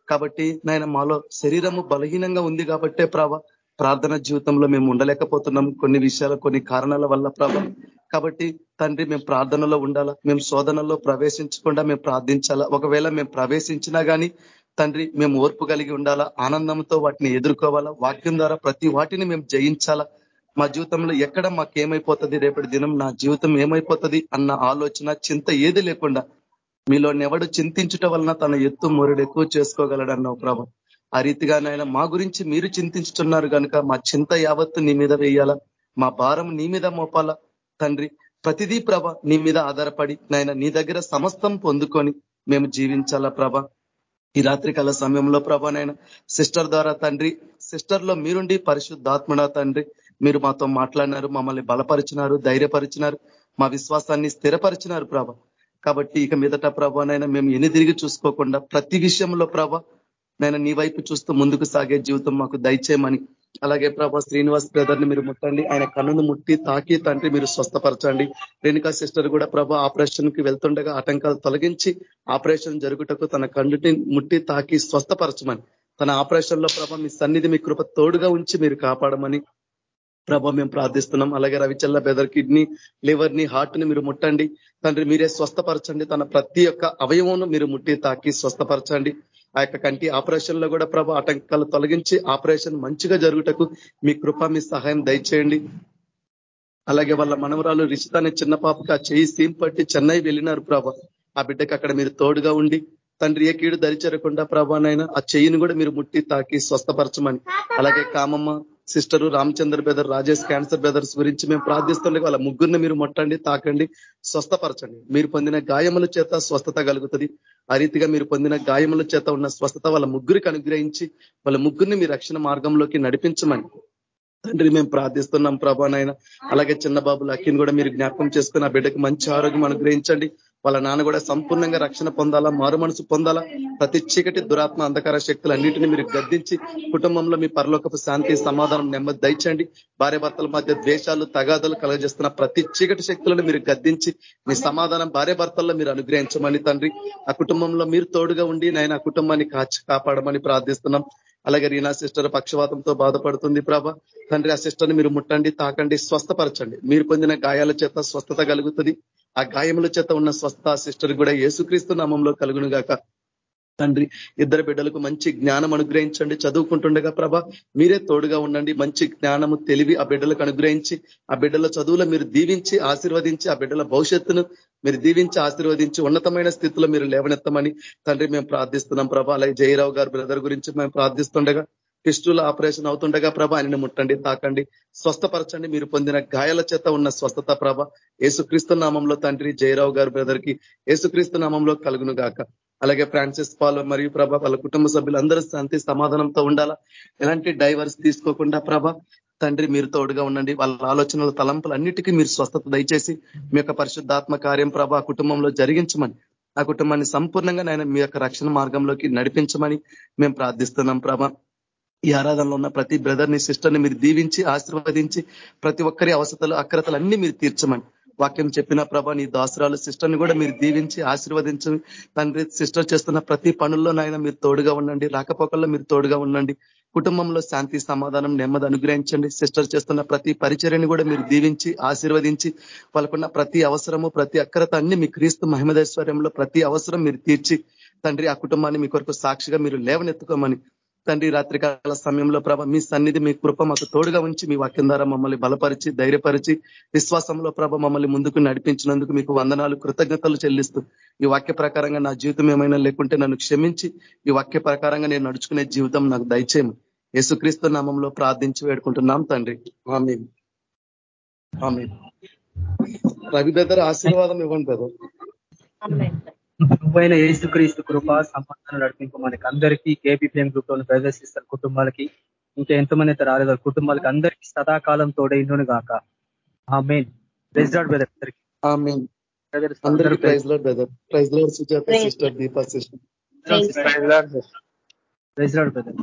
కాబట్టి నాయన మాలో శరీరము బలహీనంగా ఉంది కాబట్టే ప్రభ ప్రార్థన జీవితంలో మేము ఉండలేకపోతున్నాం కొన్ని విషయాలు కొన్ని కారణాల వల్ల ప్రభ. కాబట్టి తండ్రి మేము ప్రార్థనలో ఉండాలా? మేము శోధనలో ప్రవేశించకుండా మేము ప్రార్థించాలా? ఒకవేళ మేము ప్రవేశించినా కానీ తండ్రి మేము ఓర్పు కలిగి ఉండాలా? ఆనందంతో వాటిని ఎదుర్కోవాలా? వాక్యం ద్వారా ప్రతి వాటిని మేము జయించాలా? మా జీవితంలో ఎక్కడ మాకేమైపోతుంది? రేపటి దినం నా జీవితం ఏమైపోతుంది? అన్న ఆలోచన చింత ఏది లేకుండా మీలో ఎవడు చింతించుట వలన తన ఎత్తు మొరుడు ఎక్కువ చేసుకోగలడన్నావు ప్రభ. ఆ రీతిగానైనా మా గురించి మీరు చింతించుతున్నారు కనుక మా చింత యావత్తు నీ మీద వేయాలా? మా భారం నీ మీద మోపాలా? తండ్రి ప్రతిదీ ప్రభ నీ మీద ఆధారపడి నాయన నీ దగ్గర సమస్తం పొందుకొని మేము జీవించాలా ప్రభ? ఈ రాత్రికాల సమయంలో ప్రభానైనా సిస్టర్ ద్వారా తండ్రి సిస్టర్లో మీరుండి పరిశుద్ధాత్మడ తండ్రి. మీరు మాతో మాట్లాడినారు మమ్మల్ని బలపరిచినారు ధైర్యపరిచినారు మా విశ్వాసాన్ని స్థిరపరిచినారు ప్రభ. కాబట్టి ఇక మీదట ప్రభానైనా మేము ఎన్ని తిరిగి చూసుకోకుండా ప్రతి విషయంలో ప్రభ నేను నీ వైపు చూస్తూ ముందుకు సాగే జీవితం మాకు దయచేయమని అలాగే ప్రభా శ్రీనివాస్ బ్రదర్ని మీరు ముట్టండి. ఆయన కన్నును ముట్టి తాకి తండ్రి మీరు స్వస్థపరచండి. రేణుకా సిస్టర్ కూడా ప్రభా ఆపరేషన్కి వెళ్తుండగా ఆటంకాలు తొలగించి ఆపరేషన్ జరుగుటకు తన కన్నుని ముట్టి తాకి స్వస్థపరచమని. తన ఆపరేషన్లో ప్రభా మీ సన్నిధి మీ కృప తోడుగా ఉంచి మీరు కాపాడమని ప్రభ మేము ప్రార్థిస్తున్నాం. అలాగే రవిచల్ల బెదర్ కిడ్నీ లివర్ని హార్ట్ని మీరు ముట్టండి. తండ్రి మీరే స్వస్థపరచండి. తన ప్రతి ఒక్క అవయవంను మీరు ముట్టి తాకి స్వస్థపరచండి. ఆ యొక్క కంటి ఆపరేషన్లో కూడా ప్రభ ఆటంకాలు తొలగించి ఆపరేషన్ మంచిగా జరుగుటకు మీ కృప మీ సహాయం దయచేయండి. అలాగే వాళ్ళ మనవరాలు రిషిత అనే చిన్న పాపకి ఆ చేయి సీమ్ పట్టి చెన్నై వెళ్ళినారు ప్రభ. ఆ బిడ్డకి అక్కడ మీరు తోడుగా ఉండి తండ్రి ఏ కీడు దరిచేరకుండా ప్రభానైనా ఆ చెయ్యిని కూడా మీరు ముట్టి తాకి స్వస్థపరచమని. అలాగే Kamamma sister Ramachandra brother Rajesh cancer brothers గురించి మేము ప్రార్థిస్తుండే వాళ్ళ ముగ్గురిని మీరు మొట్టండి తాకండి స్వస్థపరచండి. మీరు పొందిన గాయముల చేత స్వస్థత కలుగుతుంది. ఆ రీతిగా మీరు పొందిన గాయముల చేత ఉన్న స్వస్థత వాళ్ళ ముగ్గురికి అనుగ్రహించి వాళ్ళ ముగ్గురిని మీ రక్షణ మార్గంలోకి నడిపించమని. తండ్రి మేము ప్రార్థిస్తున్నాం ప్రభానైనా అలాగే చిన్న బాబు అక్కిని కూడా మీరు జ్ఞాపకం చేసుకుని ఆ బిడ్డకు మంచి ఆరోగ్యం అనుగ్రహించండి. వాళ్ళ నాన్న కూడా సంపూర్ణంగా రక్షణ పొందాలా మారు మనసు పొందాలా? ప్రతి చీకటి దురాత్మ అంధకార శక్తులు అన్నింటినీ మీరు గద్దించి కుటుంబంలో మీ పరలోకపు శాంతి సమాధానం నెమ్మది దయచండి భార్య భర్తల మధ్య ద్వేషాలు తగాదాలు కలగజేస్తున్న ప్రతి చీకటి శక్తులను మీరు గద్దించి మీ సమాధానం భార్య భర్తల్లో మీరు అనుగ్రహించమని తండ్రి. ఆ కుటుంబంలో మీరు తోడుగా ఉండి నేను ఆ కుటుంబాన్ని కాచి కాపాడమని ప్రార్థిస్తున్నాం. అలాగే రీనా సిస్టర్ పక్షవాతంతో బాధపడుతుంది ప్రభ. తండ్రి ఆ సిస్టర్ని మీరు ముట్టండి తాకండి స్వస్థపరచండి. మీరు పొందిన గాయాల చేత స్వస్థత కలుగుతుంది. ఆ గాయముల చేత ఉన్న స్వస్థ సిస్టర్ కూడా యేసుక్రీస్తు నామంలో కలుగును గాక తండ్రి ఇద్దరు బిడ్డలకు మంచి జ్ఞానం అనుగ్రహించండి. చదువుకుంటుండగా ప్రభ మీరే తోడుగా ఉండండి. మంచి జ్ఞానము తెలివి ఆ బిడ్డలకు అనుగ్రహించి ఆ బిడ్డల చదువులో మీరు దీవించి ఆశీర్వదించి ఆ బిడ్డల భవిష్యత్తును మీరు దీవించి ఆశీర్వదించి ఉన్నతమైన స్థితిలో మీరు లేవనెత్తమని తండ్రి మేము ప్రార్థిస్తున్నాం. ప్రభా అలాగే జయరావు గారు బ్రదర్ గురించి మేము ప్రార్థిస్తుండగా పిస్టుల ఆపరేషన్ అవుతుండగా ప్రభ ఆయనను ముట్టండి తాకండి. స్వస్థపరచండి. మీరు పొందిన గాయాల చేత ఉన్న స్వస్థత ప్రభ. యేసుక్రీస్తు నామంలో తండ్రి జయరావు గారు బ్రదర్కి యేసుక్రీస్తు నామంలో కలుగును గాక అలాగే ఫ్రాన్సిస్ పాల్ మరియు ప్రభ వాళ్ళ కుటుంబ సభ్యులందరూ శాంతి సమాధానంతో ఉండాలా? ఎలాంటి డైవర్స్ తీసుకోకుండా ప్రభ తండ్రి మీరు తోడుగా ఉండండి. వాళ్ళ ఆలోచనల తలంపులు అన్నిటికీ మీరు స్వస్థత దయచేసి మీ యొక్క పరిశుద్ధాత్మ కార్యం ప్రభ కుటుంబంలో జరిగించమని ఆ కుటుంబాన్ని సంపూర్ణంగా నేను మీ యొక్క రక్షణ మార్గంలోకి నడిపించమని మేము ప్రార్థిస్తున్నాం ప్రభ. ఈ ఆరాధనలో ఉన్న ప్రతి బ్రదర్ని సిస్టర్ని మీరు దీవించి ఆశీర్వదించి ప్రతి ఒక్కరి అవసరతలు అక్రతలు అన్ని మీరు తీర్చమని వాక్యం చెప్పిన ప్రభ నీ దాసురాలు సిస్టర్ని కూడా మీరు దీవించి ఆశీర్వదించి తండ్రి సిస్టర్ చేస్తున్న ప్రతి పనుల్లో నాయన మీరు తోడుగా ఉండండి రాకపోకల్లో మీరు తోడుగా ఉండండి. కుటుంబంలో శాంతి సమాధానం నెమ్మది అనుగ్రహించండి. సిస్టర్ చేస్తున్న ప్రతి పరిచర్యని కూడా మీరు దీవించి ఆశీర్వదించి వాళ్ళకున్న ప్రతి అవసరము ప్రతి అక్రత అన్ని మీ క్రీస్తు మహిమదేశ్వర్యంలో ప్రతి అవసరం మీరు తీర్చి తండ్రి ఆ కుటుంబాన్ని మీ కొరకు సాక్షిగా మీరు లేవనెత్తుకోమని తండ్రి రాత్రికాల సమయంలో ప్రభ మీ సన్నిధి మీ కృప మాకు తోడుగా ఉంచి మీ వాక్యం ద్వారా మమ్మల్ని బలపరిచి ధైర్యపరిచి విశ్వాసంలో ప్రభ మమ్మల్ని ముందుకు నడిపించినందుకు మీకు వందనాలు కృతజ్ఞతలు చెల్లిస్తూ ఈ వాక్య ప్రకారంగా నా జీవితం ఏమైనా లేకుంటే నన్ను క్షమించి ఈ వాక్య ప్రకారంగా నేను నడుచుకునే జీవితం నాకు దయచేయము. యేసుక్రీస్తు నామంలో ప్రార్థించి వేడుకుంటున్నాం తండ్రి. ఆమె ఆమె రవి బెదర్ ఆశీర్వాదం ఇవ్వండి బెదర్ నువ్వైన ఏసుక్రీస్తు కృప సంబంధాలు నడిపింపు మనకి అందరికీ కేపీ ప్రేమ్ గ్రూప్లో ప్రదర్శిస్తారు కుటుంబాలకి ఇంకా ఎంతమంది అయితే రాలేదు కుటుంబాలకి అందరికీ సదాకాలం తోడైండును గాక. ఆ మెయిన్ ప్రెసిడెంట్ బ్రదర్ అందరికీ. అందరికీ ప్రైజ్లో బ్రదర్ ప్రైజ్లో Sujatha sister Deepa sister president brother